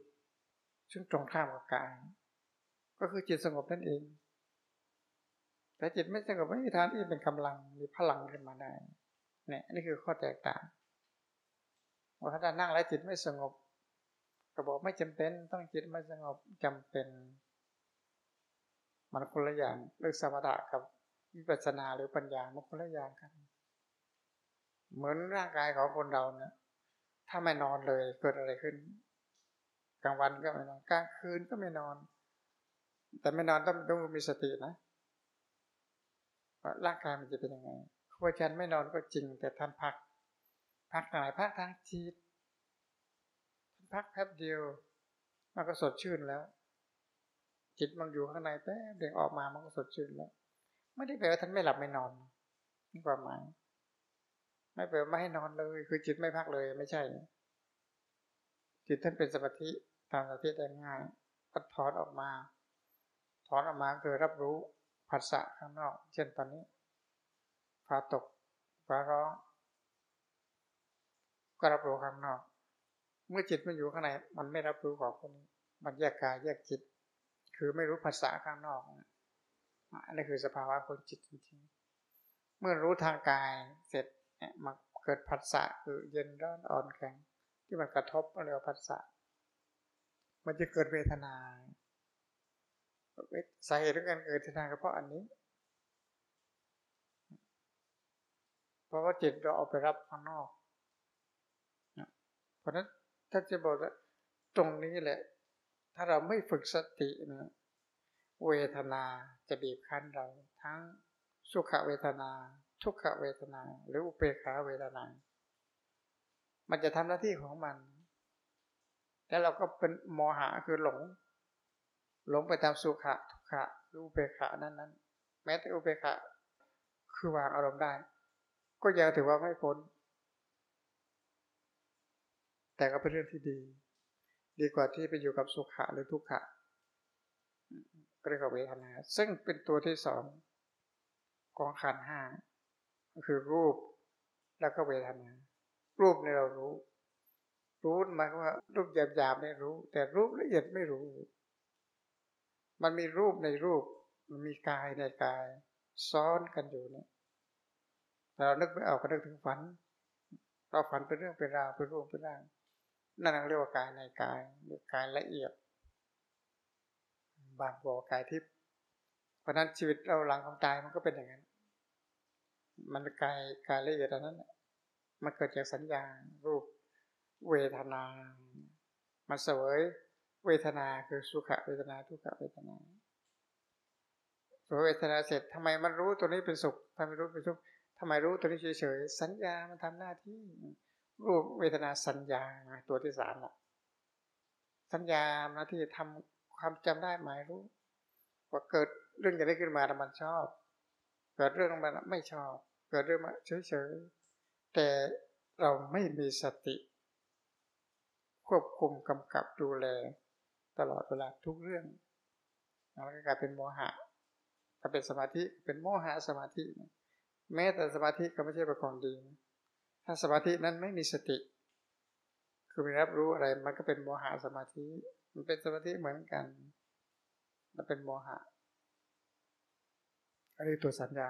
ซึ่งตรงข้ามกับกาย ก็คือจิตสงบนั่นเอง แต่จิตไม่สงบไม่มีทางที่จะเป็นกำลังมีพลังขึ้นมาได้เนี่ยนี่คือข้อแตกต่างว่าถ้านั่งแล้วจิตไม่สงบก็บอกไม่จำเป็นต้องจิตไม่สงบจำเป็น มันคนละอย่างเรื่องสมถะกับวิปัสสนาหรือปัญญามันคนละอย่างกัน เหมือนร่างกายของคนเราเนี่ย ถ้าไม่นอนเลยเกิดอะไรขึ้น กลางวันก็ไม่นอนกลางคืนก็ไม่นอน แต่ไม่นอนต้องต้องมีสตินะว่าร่างกายมันจะเป็นยังไงครูอาจารย์ไม่นอนก็จริง แต่ท่านพัก พักไหนพักทางจิตท่านพักแป๊บเดียว มันก็สดชื่นแล้ว จิตมันอยู่ข้างในแป๊บเดียวออกมามันก็สดชื่นแล้ว ไม่ได้แปลว่าท่านไม่หลับไม่นอนนี่ความหมาย ไม่แปลว่าไม่ให้นอนเลย คือจิตไม่พักเลยไม่ใช่ จิตท่านเป็นสมาธิทำสมาธิได้ง่ายก็ถอนออกมา อนออกมาคือรับรู้ผัสสะข้างนอก เช่นตอนนี้ฟ้าตกฟ้าร้อง ก็รับรู้ข้างนอก เมื่อจิตมันอยู่ข้างใน มันไม่รับรู้ของพวกนี้ มันแยกกายแยกจิต คือไม่รู้ภาษาข้างนอกอันนี้คือสภาวะของจิตจริงๆเมื่อรู้ทางกายเสร็จมันเกิดผัสสะคือเย็นร้อนอ่อนแข็ง ที่มันกระทบเรียกว่าผัสสะมันจะเกิดเวทนา สาเหตุของการเกิดเวทนาก็เพราะอันนี้ เพราะว่าจิตเราเอาไปรับข้างนอก เพราะนั้นถ้าจะบอกว่าตรงนี้แหละ ถ้าเราไม่ฝึกสตินะเวทนาจะบีบคั้นเรา ทั้งสุขเวทนา ทุกขเวทนา หรืออุเบกขาเวทนา มันจะทำหน้าที่ของมัน แล้วเราก็เป็นโมหะคือหลง หลงไปตามสุขะทุกขะอุเบขานั้นนั้นแม้แต่อุเบขาคือวางอารมณ์ได้ ก็ยังถือว่าไม่พ้น แต่ก็เป็นเรื่องที่ดี ดีกว่าที่ไปอยู่กับสุขะหรือทุกขะก็เรียกว่าเวทนา ซึ่งเป็นตัวที่สองของขันห้าก็คือรูปแล้วก็เวทนา รูปในเรารู้ รู้หมายว่ารูปหยาบๆเนี่ยรู้ แต่รูปละเอียดไม่รู้ มันมีรูปในรูป มันมีกายในกาย ซ้อนกันอยู่เนี่ยเรานึกไม่ออกก็นึกถึงฝัน เราฝันเป็นเรื่องเป็นราวเป็นรูปเป็นร่าง นั่นเรียกว่ากายในกายเรียกายละเอียด บางบอกกายทิพย์เพราะนั้นชีวิตเราหลังของตายมันก็เป็นอย่างนั้น มันกายกายละเอียดอันนั้นมันเกิดจากสัญญารูปเวทนา มันเสวย เวทนาคือสุขเวทนาทุกขเวทนาสวยเวทนาเสร็จทำไมมันรู้ตัวนี้เป็นสุขทำไมรู้เป็นทุกข์ทำไมรู้ตัวนี้เฉยๆสัญญามันทำหน้าที่ รูปเวทนาสัญญาตัวที่สามละสัญญาหน้าที่ทำความจำได้หมายรู้ว่าเกิดเรื่องจะได้ขึ้นมาแล้วมันชอบ เกิดเรื่องมันไม่ชอบ เกิดเรื่องมาเฉยๆแต่เราไม่มีสติ ควบคุมกำกับดูแล ตลอดเวลาทุกเรื่องแล้วก็กลายเป็นโมหะ ถ้าเป็นสมาธิเป็นโมหะสมาธิแม้แต่สมาธิก็ไม่ใช่ประกองดี ถ้าสมาธินั้นไม่มีสติ คือไม่รับรู้อะไรมันก็เป็นโมหะสมาธิ มันเป็นสมาธิเหมือนกันมันเป็นโมหะอันนี้ตัวสัญญา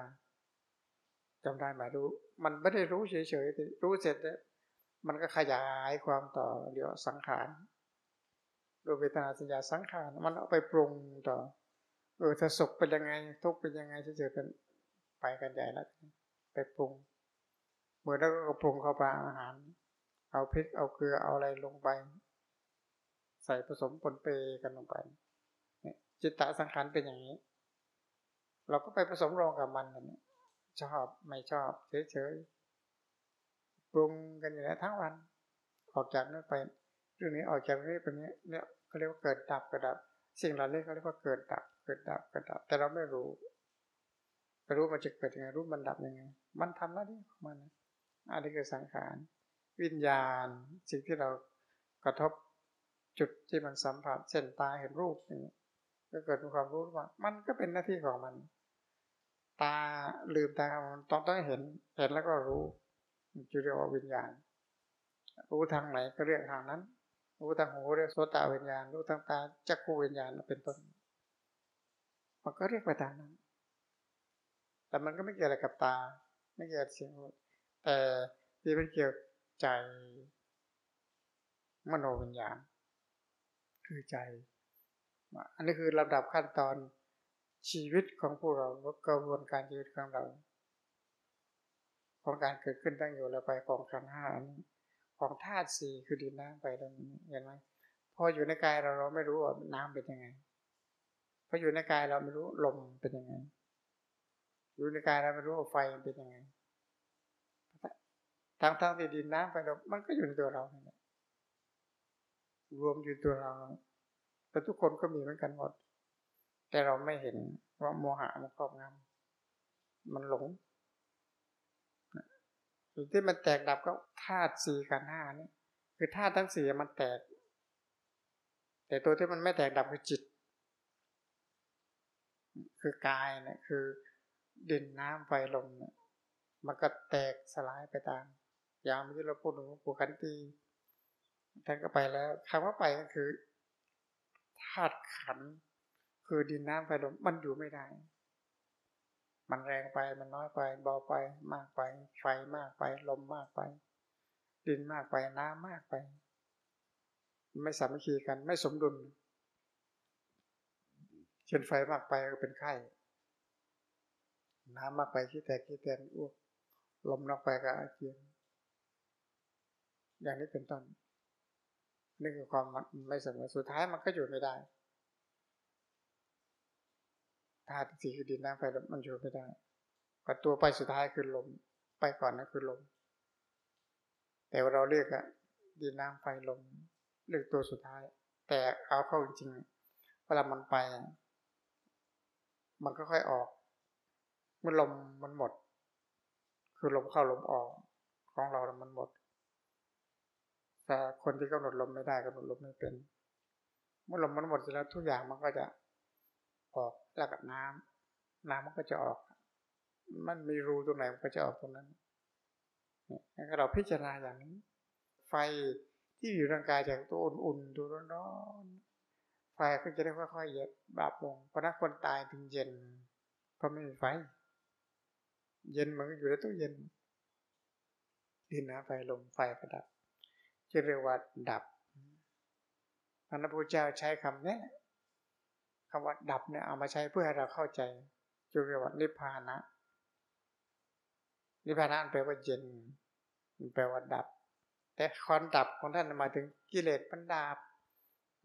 จำได้ไหมรู้ มันไม่ได้รู้เฉยๆรู้เสร็จแล้วมันก็ขยายความต่อเดี๋ยวสังขาร รูปเวทนาสัญญาสังขารมันเอาไปปรุงต่อ เออถ้าสุขเป็นยังไง ทุกข์เป็นยังไงจะเจอเป็นไปกันใหญ่แล้วไปปรุงเมื่อแล้วก็ปรุงเข้าไปอาหาร เอาพริกเอาเกลือเอาอะไรลงไป ใส่ผสมปนเปกันลงไปจิตตะสังขารเป็นอย่างนี้ เราก็ไปผสมรองกับมันนชอบไม่ชอบเฉยๆปรุงกันอยู่แล้วทั้งวัน ออกจากนั้นไป เรื่องนี้ออกจากนี้ไปนี้เนี่ยเขาเรียกว่าเกิดดับกระดับ สิ่งเหล่านี้เขาเรียกว่าเกิดดับ เกิดดับกระดับ แต่เราไม่รู้ไม่รู้มันจะเกิดยังไงรู้มันดับยังไง มันทำหน้าที่ของมันอันนี้คือสังขาร วิญญาณ สิ่งที่เรากระทบจุดที่มันสัมผัสเส้นตาเห็นรูปอย่างนี้ก็เกิดความรู้ว่า มันก็เป็นหน้าที่ของมัน ตาลืมตาต้องต้องเห็นเห็นแล้วก็รู้จะเรียกว่าวิญญาณรู้ทางไหนก็เรียกทางนั้น รู้ทางหูเรียกโสตวิญญาณ รู้ทางตาจักรวิญญาณเป็นต้น มันก็เรียกไปทางนั้น แต่มันก็ไม่เกี่ยวอะไรกับตา ไม่เกี่ยวกับเสียงแต่ที่มันเกี่ยวใจมโนวิญญาณ คือใจ อันนี้คือลำดับขั้นตอนชีวิตของพวกเรากระบวนการชีวิตของเราของการเกิดขึ้นตั้งอยู่แล้วไปของขันห้า ของธาตุสี่คือดินน้ำไปตรงนี้เห็นไหมพออยู่ในกายเราเราไม่รู้ว่าน้ำเป็นยังไงพออยู่ในกายเราไม่รู้ลมเป็นยังไง อยู่ในกายเราไม่รู้ว่าไฟเป็นยังไงทางทางที่ดินน้ำไปเรามันก็อยู่ในตัวเราเนี่ยรวมอยู่ตัวเราแต่ทุกคนก็มีเหมือนกันหมด แต่เราไม่เห็นว่าโมหะมันครอบงำมันหลง ที่มันแตกดับก็ธาตุสี่ขันห้านี่คือธาตุทั้งสี่มันแตก แต่ตัวที่มันไม่แตกดับคือจิต คือกายเนี่ยคือดินน้ำไฟลมเนี่ยมันก็แตกสลายไปตาม อย่ามที่เราพูดถึงปูขันตีท่านก็ไปแล้วคำว่าไปก็คือธาตุขัน คือดินน้ำไฟลมมันอยู่ไม่ได้ มันแรงไปมันน้อยไปเบาไปมากไป ไฟมากไปลมมากไป ดินมากไปน้ำมากไป ไม่สามัคคีกันไม่สมดุลเช่นไฟมากไปก็เป็นไข้น้ำมากไปขี้แตกขี้แตนอ้วกลมนอกไปก็อาเจียนอย่างนี้เป็นต้นนี่คือความไม่สมอสุดท้ายมันก็อยู่ไม่ได้ ธาตุสี่คือดินน้ำไฟลมมันอยู่ไม่ได้ก็ตัวไปสุดท้ายคือลม ไปก่อนนั่นคือลม แต่ว่าเราเรียกอะดินน้ำไฟลมเรียกตัวสุดท้าย แต่เอาเข้าจริงๆเวลามันไป มันก็ค่อยออก เมื่อลมมันหมด คือลมเข้าลมออกของเรามันหมด แต่คนที่กำหนดลมไม่ได้กำหนดลมไม่เป็น เมื่อลมมันหมดเสร็จแล้วทุกอย่างมันก็จะ ออกแล้วกับน้ำน้ำมันก็จะออก มันมีรูตรงไหนมันก็จะออกตรงนั้นนี่เราพิจารณาอย่างนี้ ไฟที่อยู่ร่างกายจากตัวอุ่นๆตัวร้อนๆไฟก็จะได้ค่อยๆเย็นบาบลงเพราะนักคนตายถึงเย็นเพราะไม่มีไฟ เย็นมันก็อยู่ในตู้เย็นดินน้ำไฟลมไฟกระดับจะเรียกว่าดับพระพุทธเจ้าใช้คำนี้ คำว่าดับเนี่ยเอามาใช้เพื่อให้เราเข้าใจจะเรียกว่านิพพานะ นิพพานะแปลว่าเย็นแปลว่าดับ แต่ความดับของท่านหมายถึงกิเลสมันดับ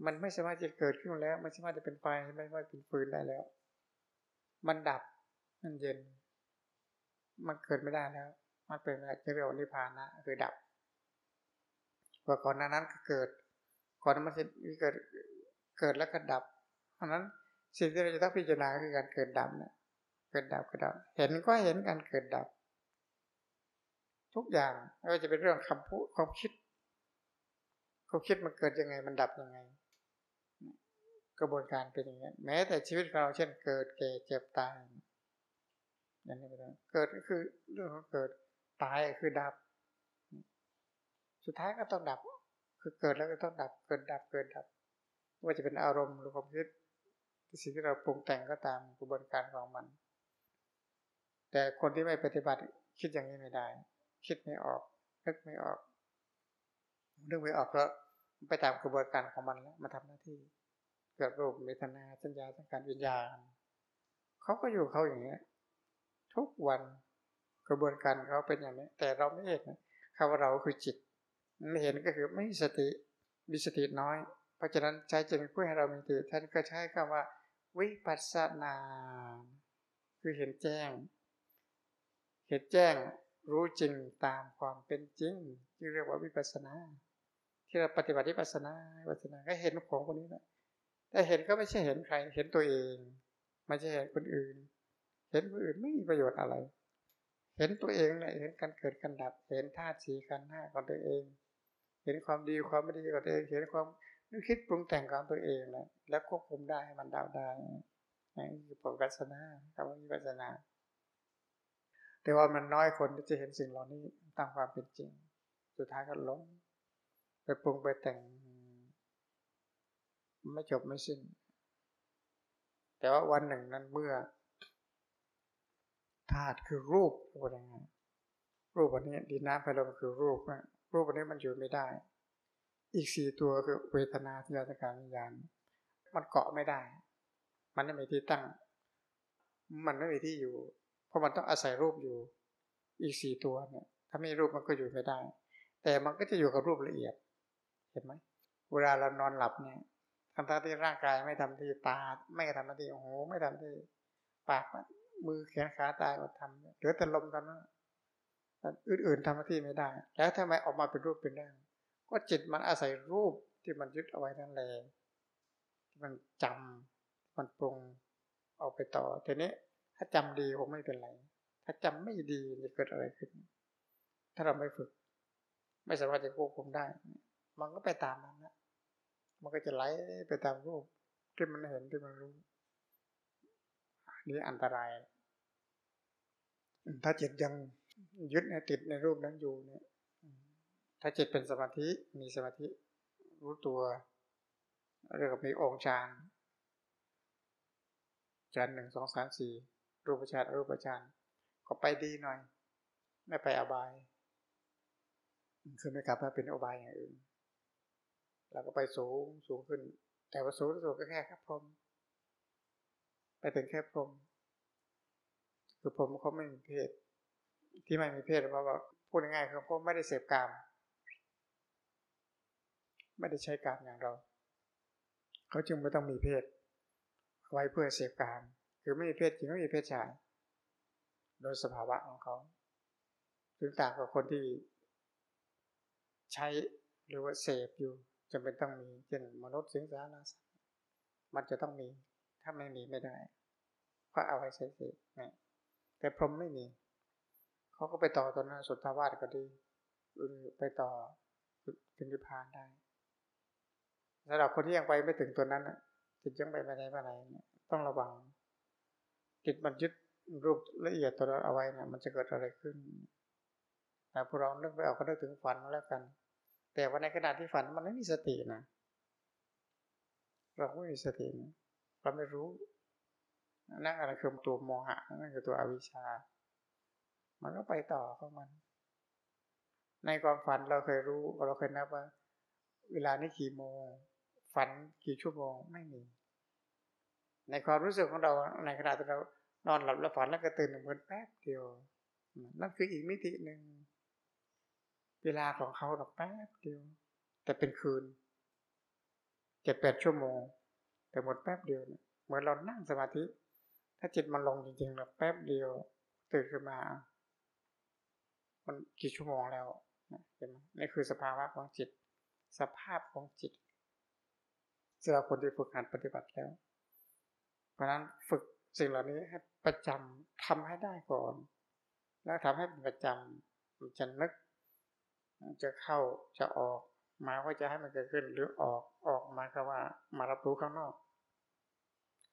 มันไม่สามารถจะเกิดขึ้นแล้ว มันสามารถจะเป็นไฟไม่สามารถเป็นฟืนได้แล้ว มันดับมันเย็น มันเกิดไม่ได้แล้ว มันเป็นอะไรจะเรียกว่านิพพานะคือดับกว่าก่อนน้านั้นก็เกิด ก่อนนั้นมันจะเกิดเกิดแล้วก็ดับ เพราะนั้นสิ่งที่เราจะต้องพิจารณาคือการเกิดดับเนี่ยเกิดดับเก็ดับ เห็นก็เห็นการเกิดดับ ทุกอย่างไม่ว่าจะเป็นเรื่องคำพูดความคิดความคิดมันเกิดยังไงมันดับยังไง กระบวนการเป็นอย่างนี้แม้แต่ชีวิตเราเช่นเกิดแก่เจ็บตายอย่นี้เป็นเกิดก็คือเรื่องของเกิดตายคือดับ สุดท้ายก็ต้องดับ คือเกิดแล้วก็ต้องดับ เกิดดับเกิดดับ ว่าจะเป็นอารมณ์หรือความคิด สิ่งที่เราปรุงแต่งก็ตามกระบวนการของมัน แต่คนที่ไม่ปฏิบัติคิดอย่างนี้ไม่ได้ คิดไม่ออกนึกไม่ออกนึกไม่ออกก็ไปตามกระบวนการของมันแล้วมาทำหน้าที่เกิดรูปเวทนาสัญญาสังขารวิญญาณเขาก็อยู่เขาอย่างนี้ทุกวันกระบวนการเขาเป็นอย่างนี้ แต่เราไม่เห็นคำว่าเราคือจิตไม่เห็นก็คือไม่มีสติมีสติน้อย เพราะฉะนั้นใช้จิตเพื่อให้เรามีสติท่านก็ใช้คำว่า วิปัสสนา คือเห็นแจ้ง เห็นแจ้งรู้จริงตามความเป็นจริงที่เรียกว่าวิปัสสนา ที่เราปฏิบัติวิปัสสนาวิปัสสนาก็เห็นของคนนี้แหละแต่เห็นก็ไม่ใช่เห็นใคร เห็นตัวเองไม่ใช่เห็นคนอื่น เห็นคนอื่นไม่มีประโยชน์อะไร เห็นตัวเองเนี่ยเห็นการเกิดการดับ เห็นธาตุสีกันหน้าของตัวเอง เห็นความดีความไม่ดีของตัวเอง เห็นความ นึกคิดปรุงแต่งของตัวเองนะแล้วควบคุมได้มันดาวได้นี่คือปัสนาคำว่าปัสนา แต่ว่ามันน้อยคนที่จะเห็นสิ่งเหล่านี้ตามความเป็นจริง สุดท้ายก็ล้มไปปรุงไปแต่ง ไม่จบไม่สิ้น แต่ว่าวันหนึ่งนั้นเมื่อธาตุคือรูปเป็นยังไงรูปวันนี้ดินน้ำไฟลมคือรูปรูปวันนี้มันอยู่ไม่ได้ อีกสี่ตัวคือเวทนาสัญญาสังขารวิญญาณ มันเกาะไม่ได้ มันไม่มีที่ตั้ง มันไม่มีที่อยู่ เพราะมันต้องอาศัยรูปอยู่ อีกสี่ตัวเนี่ย ถ้าไม่รูปมันก็อยู่ไม่ได้ แต่มันก็จะอยู่กับรูปละเอียด เห็นไหมเวลาเรานอนหลับเนี่ยทั้งที่ร่างกายไม่ทำที่ตาไม่ทำหน้าที่หูไม่ทำที่ปากมือแขนขาตายก็ทำเหลือแต่ลมกันนะอื่นๆทำหน้าที่ไม่ได้ แล้วทำไมออกมาเป็นรูปเป็นร่าง ก็จิตมันอาศัยรูปที่มันยึดเอาไว้นั่นแหละที่มันจำมันปรุงเอาไปต่อทีนี้ถ้าจำดีคงไม่เป็นไร ถ้าจำไม่ดีจะเกิดอะไรขึ้น ถ้าเราไม่ฝึก ไม่สามารถจะควบคุมได้ มันก็ไปตามนั้นนะมันก็จะไหลไปตามรูปที่มันเห็นที่มันรู้นี่อันตราย ถ้าจิตยังยึดในติดในรูปนั้นอยู่เนี่ย ถ้าจิตเป็นสมาธิมีสมาธิรู้ตัวเรียกว่ามีองค์ฌานฌานหนึ่งสองสามสี่รูปฌานรูปฌานก็ไปดีหน่อย ไม่ไปอบาย คือไม่กลับมาเป็นอบายอย่างอื่นเราก็ไปสูงสูงขึ้น แต่ว่าสูงที่สุดก็แค่ครับพรมไปถึงแค่พรมคือพรมเขาไม่มีเพศ ที่ไม่มีเพศเพราะว่าพูดง่ายๆคือเขาไม่ได้เสพกาม ไม่ได้ใช้กามอย่างเรา เขาจึงไม่ต้องมีเพศ ไว้เพื่อเสพกามคือไม่มีเพศจริงไม่มีเพศชาย โดยสภาวะของเขาถึงต่างกับคนที่ใช้หรือว่าเสพอยู่จำเป็นต้องมีเช่นมนุษย์สิงสารสัตว์มันจะต้องมีถ้าไม่มีไม่ได้ก็เอาไว้ใช้สิเนี่ยแต่พรหมไม่มีเขาก็ไปต่อตอนนั้นสุทธาวาสก็ดีไปต่อถึงนิพพานได้ สำหรับคนที่ยังไปไม่ถึงตัวนั้นจิตยังไปไม่ได้ไม่ไรเนี่ยต้องระวังจิตมันยึดรูปละเอียดตัวนั้นเอาไว้นี่ยมันจะเกิดอะไรขึ้นแต่พวกเราเนึกไปออกก็นึกถึงฝันแล้วกัน แต่ว่าในขณะที่ฝันมันไม่มีสตินะเราไม่มีสตินะเราไม่รู้นั่นอะไรคือตัวโมหะนั่นคือตัวอวิชชา มันก็ไปต่อของมัน ในความฝันเราเคยรู้ เราเคยนับว่า เวลานี้กี่โมง ฝันกี่ชั่วโมงไม่มี ในความรู้สึกของเราในขณะที่เรานอนหลับแล้วฝันแล้วก็ตื่นเหมือนแป๊บเดียว นั่นคืออีกมิติหนึ่งเวลาของเขาเราแป๊บเดียว แต่เป็นคืนเจ็ดแปดชั่วโมง แต่หมดแป๊บเดียวเนี่ยเหมือนเรานั่งสมาธิ ถ้าจิตมันลงจริงๆเราแป๊บเดียวตื่นขึ้นมา มันกี่ชั่วโมงแล้วเห็นไหมนี่คือสภาวะของจิต สภาพของจิต สำหรับคนที่ฝึกหัดปฏิบัติแล้ว เพราะนั้นฝึกสิ่งเหล่านี้ให้ประจำทำให้ได้ก่อน แล้วทำให้เป็นประจำมันจะนึก จะเข้าจะออกมาว่าจะให้มันเกิดขึ้น หรือออกออกมาก็ว่า มารับรู้ข้างนอก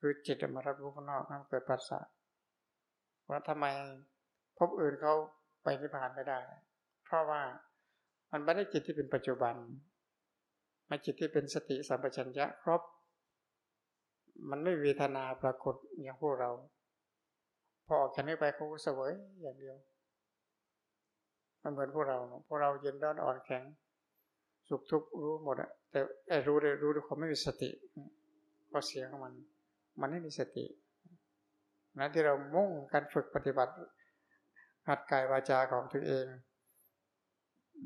คือจิตมารับรู้ข้างนอกมันเกิดปัสสะว่าทำไมพบอื่นเขาไปนิพพานไม่ได้ เพราะว่ามันไม่ได้จิตที่เป็นปัจจุบัน ม่จิตที่เป็นสติสัมปชัญญะครบ มันไม่เวทนาปรากฏอย่างพวกเรา พอออกจากนี้ไปเขาก็เสวยอย่างเดียว มันเหมือนพวกเรา พวกเราเย็นร้อนอ่อนแข็ง สุขทุกข์รู้หมดอะแต่ไอ้รู้เลยรู้ด้วยความไม่มีสติก็เสียของมัน มันไม่มีสตินั้นที่เรามุ่งการฝึกปฏิบัติหัดกายวาจาของตัวเอง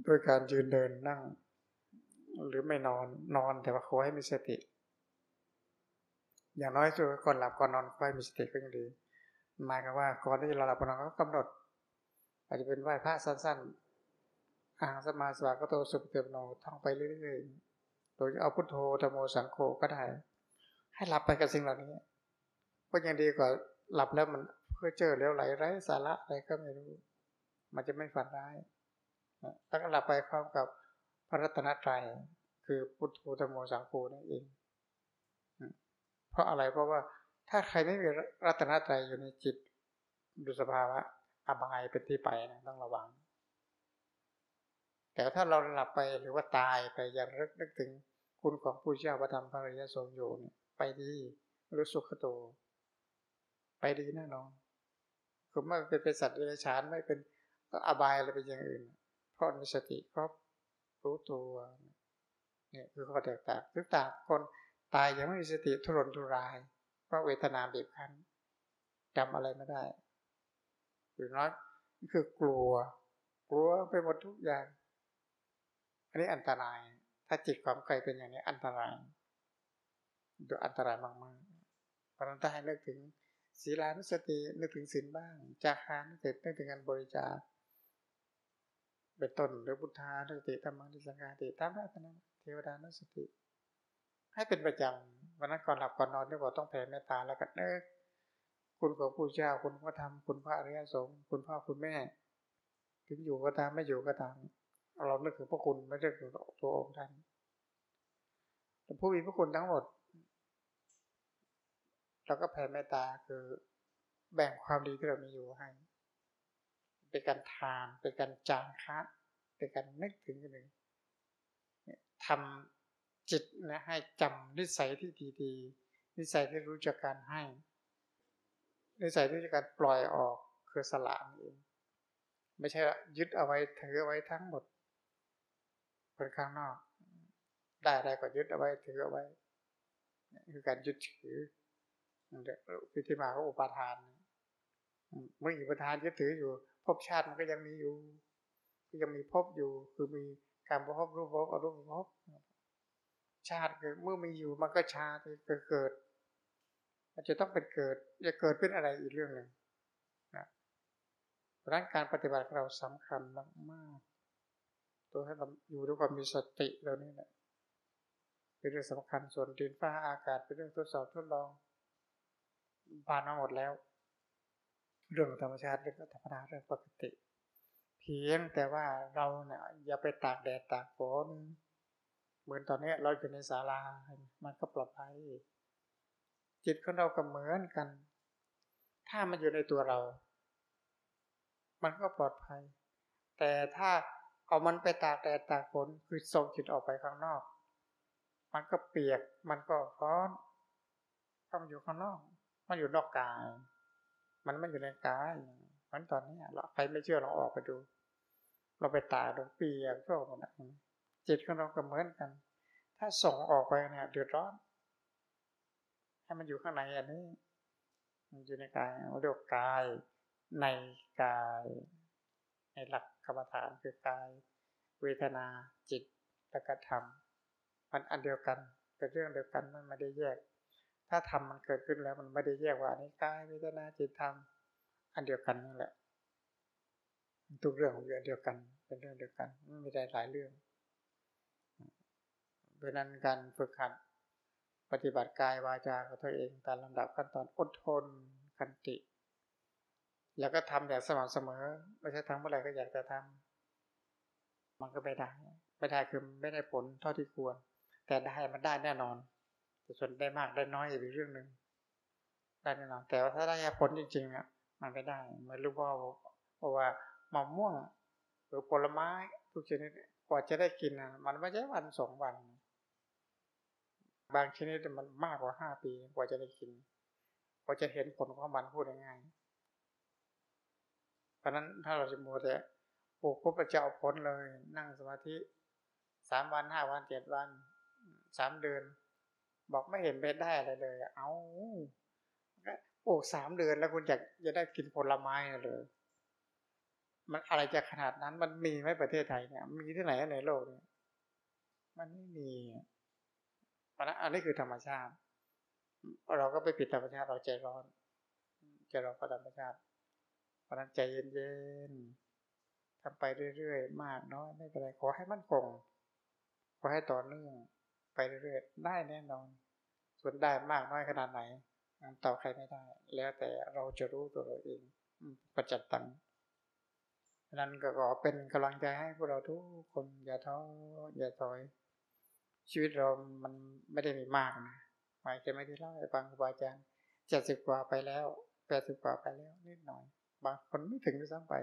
ด้วยการยืนเดินนั่ง หรือไม่นอนนอนแต่ว่าขอให้มีสติ อย่างน้อยสุดก่อนหลับก่อนนอนก็ให้มีสติก็ยังดีหมายความว่าก่อนที่เราหลับก่อนนอนก็กำหนด อาจจะเป็นไหว้พระสั้นๆอ่างสมาสวากโตสุปเตมโนท่องไปเรื่อยๆโดยเอาพุทโธธโมสังโฆก็ได้ให้หลับไปกับสิ่งเหล่านี้ก็ยังดีกว่าหลับแล้วมันเพื่อเจอแล้วไหลไร้สาระอะไรก็ไม่รู้ มันจะไม่ฝันร้ายถ้าก็หลับไปพร้อมกับ พระรัตนตรัยคือพุทโธธโมสังโฆนั่นเอง เพราะอะไรเพราะว่าถ้าใครไม่มีรัตนตรัยอยู่ในจิตดูสภาวะอบายเป็นที่ไปนะต้องระวัง แต่ถ้าเราหลับไปหรือว่าตายไปอย่างรึกนึกถึงคุณของผู้เจ้าประธรรมพระริยสงฆ์อยู่เนี่ยไปดีรู้สุขโต ไปดีแน่นอนคือไม่เป็นสัตว์เดรัจฉานไม่เป็นก็อบายอะไรเป็นอย่างอื่น เพราะมีสติครบ รู้ตัวเนี่ยคือข้อแตกต่างทุกต่างคนตายยังไม่มีสติทุรนทุรายเพราะเวทนาบีบคั้นจำอะไรไม่ได้หรือน้อยคือกลัว กลัวไปหมดทุกอย่าง อันนี้อันตราย ถ้าจิตความใครเป็นอย่างนี้อันตรายดูอันตรายมากๆเพราะนั้นถ้าให้นึกถึงศีลานุสตินึกถึงศีลบ้าง จาคานุสตินึกถึงการบริจาค เป็นต้นหรือพุทธานุสติธรรมังทิสังฆาติตามรัตนเทวดานุสติ ให้เป็นประจำวันนั้นก่อนหลับก่อนนอนที่บอกต้องแผ่เมตตาแล้วก็เนึกคุณของผู้เจ้าคุณพระธรรมคุณพระอริยสงฆ์คุณพ่อคุณแม่ ถึงอยู่ก็ตามไม่อยู่ก็ตามเรานึกถึงพระคุณไม่ใช่ถึงตัวองค์ท่านแต่ผู้มีพระคุณทั้งหมดเราก็แผ่เมตตาคือแบ่งความดีที่เรามีอยู่ให้ เป็นการทาน เป็นการจางคะเป็นการนึกถึงกันหนึ่งทำจิตนะให้จำนิสัยที่ดีๆนิสัยที่รู้จักการให้นิสัยที่รู้จะกการปล่อยออกคือสละเองไม่ใช่ยึดเอาไว้ถือเอาไว้ทั้งหมดคนข้างนอก ได้อะไรก็ยึดเอาไว้ถือเอาไว้คือการยึดถือพิธีมาเขาอุปาทานเมื่ออุปทานยึดถืออยู่ ภพชาติมันก็ยังมีอยู่ก็ยังมีภพอยู่ คือมีการพบรูปภพอรูปภพชาติเมื่อมีอยู่มันก็ชาติเกิดมันจะต้องเป็นเกิด จะเกิดเป็นอะไรอีกเรื่องหนึ่งนะเพราะนั้นการปฏิบัติเราสำคัญมากๆตัวให้เราอยู่ด้วยความมีสติเรานี่แหละเป็นเรื่องสำคัญส่วนดินฟ้าอากาศเป็นเรื่องทดสอบทดลองผ่านมาหมดแล้ว เรื่องธรรมชาติเรื่องธรรมดาเรื่องปกติ เพียงแต่ว่าเราเนี่ยอย่าไปตากแดดตากฝนเหมือนตอนนี้เราอยู่ในศาลา มันก็ปลอดภัยจิตของเราก็เหมือนกัน ถ้ามันอยู่ในตัวเรา มันก็ปลอดภัย แต่ถ้าเอามันไปตากแดดตากฝนคือส่งจิตออกไปข้างนอก มันก็เปียกมันก็ร้อนต้องอยู่ข้างนอก มันอยู่นอกกาย มันไม่อยู่ในกายเพราะตอนนี้เราใครไม่เชื่อเราออกไปดู เราไปตาดูปียกพวกนั้นจิตของเราก็เหมือนกัน ถ้าส่งออกไปเนี่ยเดือดร้อนให้มันอยู่ข้างในอันนี้ มันอยู่ในกายเรียกกาย ในกาย ในหลักกรรมฐานคือกาย เวทนาจิตและก็ธรรมมันอันเดียวกันเป็นเรื่องเดียวกันมันไม่ได้แยก ถ้าธรรมมันเกิดขึ้นแล้วมันไม่ได้แยกว่านี่กายเวทนาจิตธรรมอันเดียวกันนั่นแหละทุกเรื่องของเรื่องเดียวกัน เป็นเรื่องเดียวกันไม่ได้หลายเรื่องเพราะนั้นการฝึกหัดปฏิบัติกายวาจาของตัวเองตามลำดับขั้นตอนอดทนคันติ แล้วก็ทำอย่างสม่ำเสมอ ไม่ใช่ทำเมื่อไหร่ก็อยากจะทำมันก็ไม่ได้ ไม่ได้คือไม่ได้ผลเท่าที่ควร แต่ได้มันได้แน่นอน ส่วนได้มากได้น้อยอีกเรื่องหนึ่งได้แน่นอนแต่ว่าถ้าได้ผลจริงๆอะมันไม่ได้เหมือนรู้ว่าเพราะว่ามะม่วงหรือผลไม้ทุกชนิดกว่าจะได้กินอะมันไม่ใช่วันสองวัน บางชนิดมันมากกว่าห้าปีกว่าจะได้กิน กว่าจะเห็นผลของมันพูดง่ายๆเพราะนั้นถ้าเราจะมัวแต่ปลูกปุ๊บจะเอาผลเลย นั่งสมาธิสามวันห้าวันเจ็ดวันสามเดือน บอกไม่เห็นเป็นได้อะไรเลย เอาปลูกสามเดือนแล้วคุณอยากจะได้กินผลไม้เลย มันอะไรจะขนาดนั้น มันมีไหมประเทศไทยเนี่ย มีที่ไหนในโลกเนี่ย มันไม่มีเพราะนั้นอันนี้คือธรรมชาติ เราก็ไปผิดธรรมชาติเราใจร้อนใจร้อนกับธรรมชาติเพราะนั้นใจเย็นๆทำไปเรื่อยๆ มากน้อยไม่เป็นไร ขอให้มั่นคง ขอให้ต่อเนื่อง ไปเรื่อยๆได้แน่นอน ส่วนได้มากน้อยขนาดไหนต่อใครไม่ได้ แล้วแต่เราจะรู้ตัวเราเองประจัดตังนั้นก็ขอเป็นกำลังใจให้พวกเราทุกคนอย่าท้ออย่าถอย ชีวิตเรามันไม่ได้มีมากนะหมายจะไม่ได้เล่าให้ฟังครูบาอาจารย์เจ็ดสิบกว่าไปแล้วแปดสิบกว่าไปแล้วนิดหน่อย บางคนไม่ถึงด้วยซ้ำไป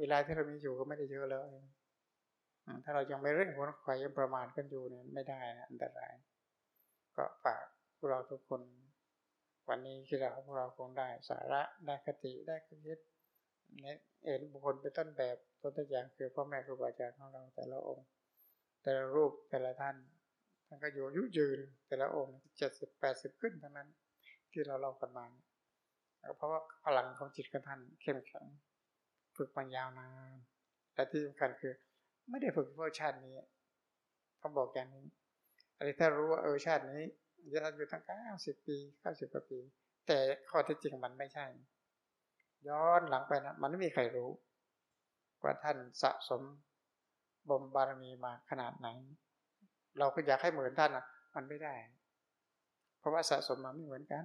เวลาที่เรามีอยู่ก็ไม่ได้เยอะแล้ว ถ้าเรายังไม่เร่งขวนขวายยังประมาณกันอยู่เนี่ยไม่ได้อันตราย ก็ฝากพวกเราทุกคน วันนี้ที่เราพวกเราคงได้สาระได้คติได้คิดเห็นบุคคลเป็นต้นแบบต้นตัวอย่างคือพ่อแม่ครูบาอาจารย์ของเราแต่ละองค์ แต่ละรูปแต่ละท่านท่านก็อยู่ยุยืนแต่ละองค์เจ็ดสิบแปดสิบขึ้นเท่านั้น ที่เราเล่ากันมาเพราะว่าพลังของจิตของท่านเข้มแข็ง ฝึกมายาวนานและที่สำคัญคือ ไม่ได้ฝึกเพื่อชาตินี้ต้องบอกอย่างนี้อะไรถ้ารู้ว่าเออชาตินี้จะอยู่ตั้งเก้าสิบปีเก้าสิบกว่าปี แต่ข้อเท็จจริงมันไม่ใช่ ย้อนหลังไปนะมันไม่มีใครรู้ ว่าท่านสะสมบ่มบารมีมาขนาดไหน เราก็อยากให้เหมือนท่านอะมันไม่ได้ เพราะว่าสะสมมาไม่เหมือนกัน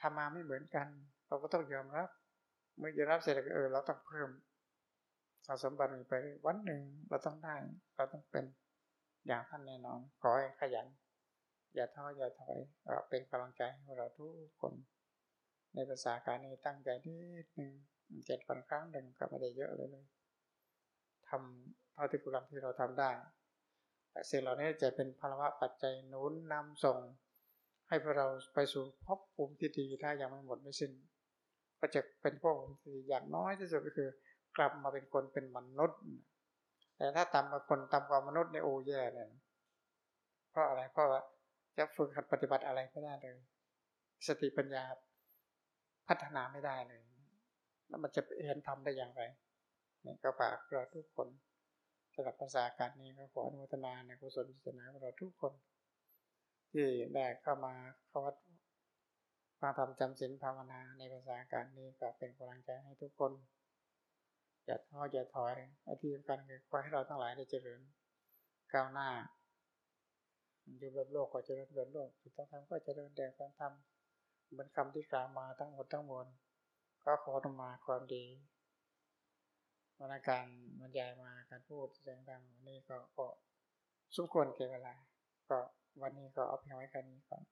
ทำมาไม่เหมือนกัน เราก็ต้องยอมรับ เมื่อยอมรับเสร็จแล้วเออเราต้องเพิ่ม สะสมบารมีไปวันหนึ่งเราต้องได้เราต้องเป็นอย่างท่านแน่นอน ขอให้ขยัน อย่าท้ออย่าถอยเป็นกำลังใจให้เราทุกคน ในภาษาการนี้ตั้งใจนิดหนึ่งเจ็ดวันครั้งหนึ่งก็ไม่ได้เยอะเลยเลยทำเท่าที่กำลังที่เราทำได้สิ่งเหล่านี้จะเป็นภาวะปัจจัยนุนนำส่ง ให้พวกเราไปสู่ภพภูมิที่ดีถ้ายังไม่หมดไม่สิ้น ก็จะเป็นภพภูมิที่อย่างน้อยที่สุดก็คือ กลับมาเป็นคนเป็นมนุษย์ แต่ถ้าตามกับคนตามกับมนุษย์ในโอแย่เลยเพราะอะไรเพราะว่าจะฝึกหัดปฏิบัติอะไรไม่ได้เลย สติปัญญาพัฒนาไม่ได้เลย แล้วมันจะเห็นทำได้อย่างไรนี่ก็ฝากเราทุกคนสำหรับภาษาการนี้ก็ขออนุโมทนาในกุศลศาสนาเราทุกคน ที่ได้เข้ามาเข้าวัดฟังธรรมจำศีลภาวนาในภาษาการนี้ก็เป็นกำลังใจให้ทุกคน อย่าท้ออย่าถอยไอาที่สำคัญคือขอให้เราทั้งหลายได้เจริญก้าวหน้าอยู่แบบโลกก็เจริญแบบโลกสุดต้องทำก็เจริญแดงต้องทำเหมือนคำที่กล่าวมาทั้งหมดทั้งมวลก็ขอทำมาความดีวันการบรรยายมาการพูดแสดงดังวันนี้ก็ก็สมควรเก็บเวลา ก็วันนี้ก็เอาเพียงไว้แค่นี้ก่อน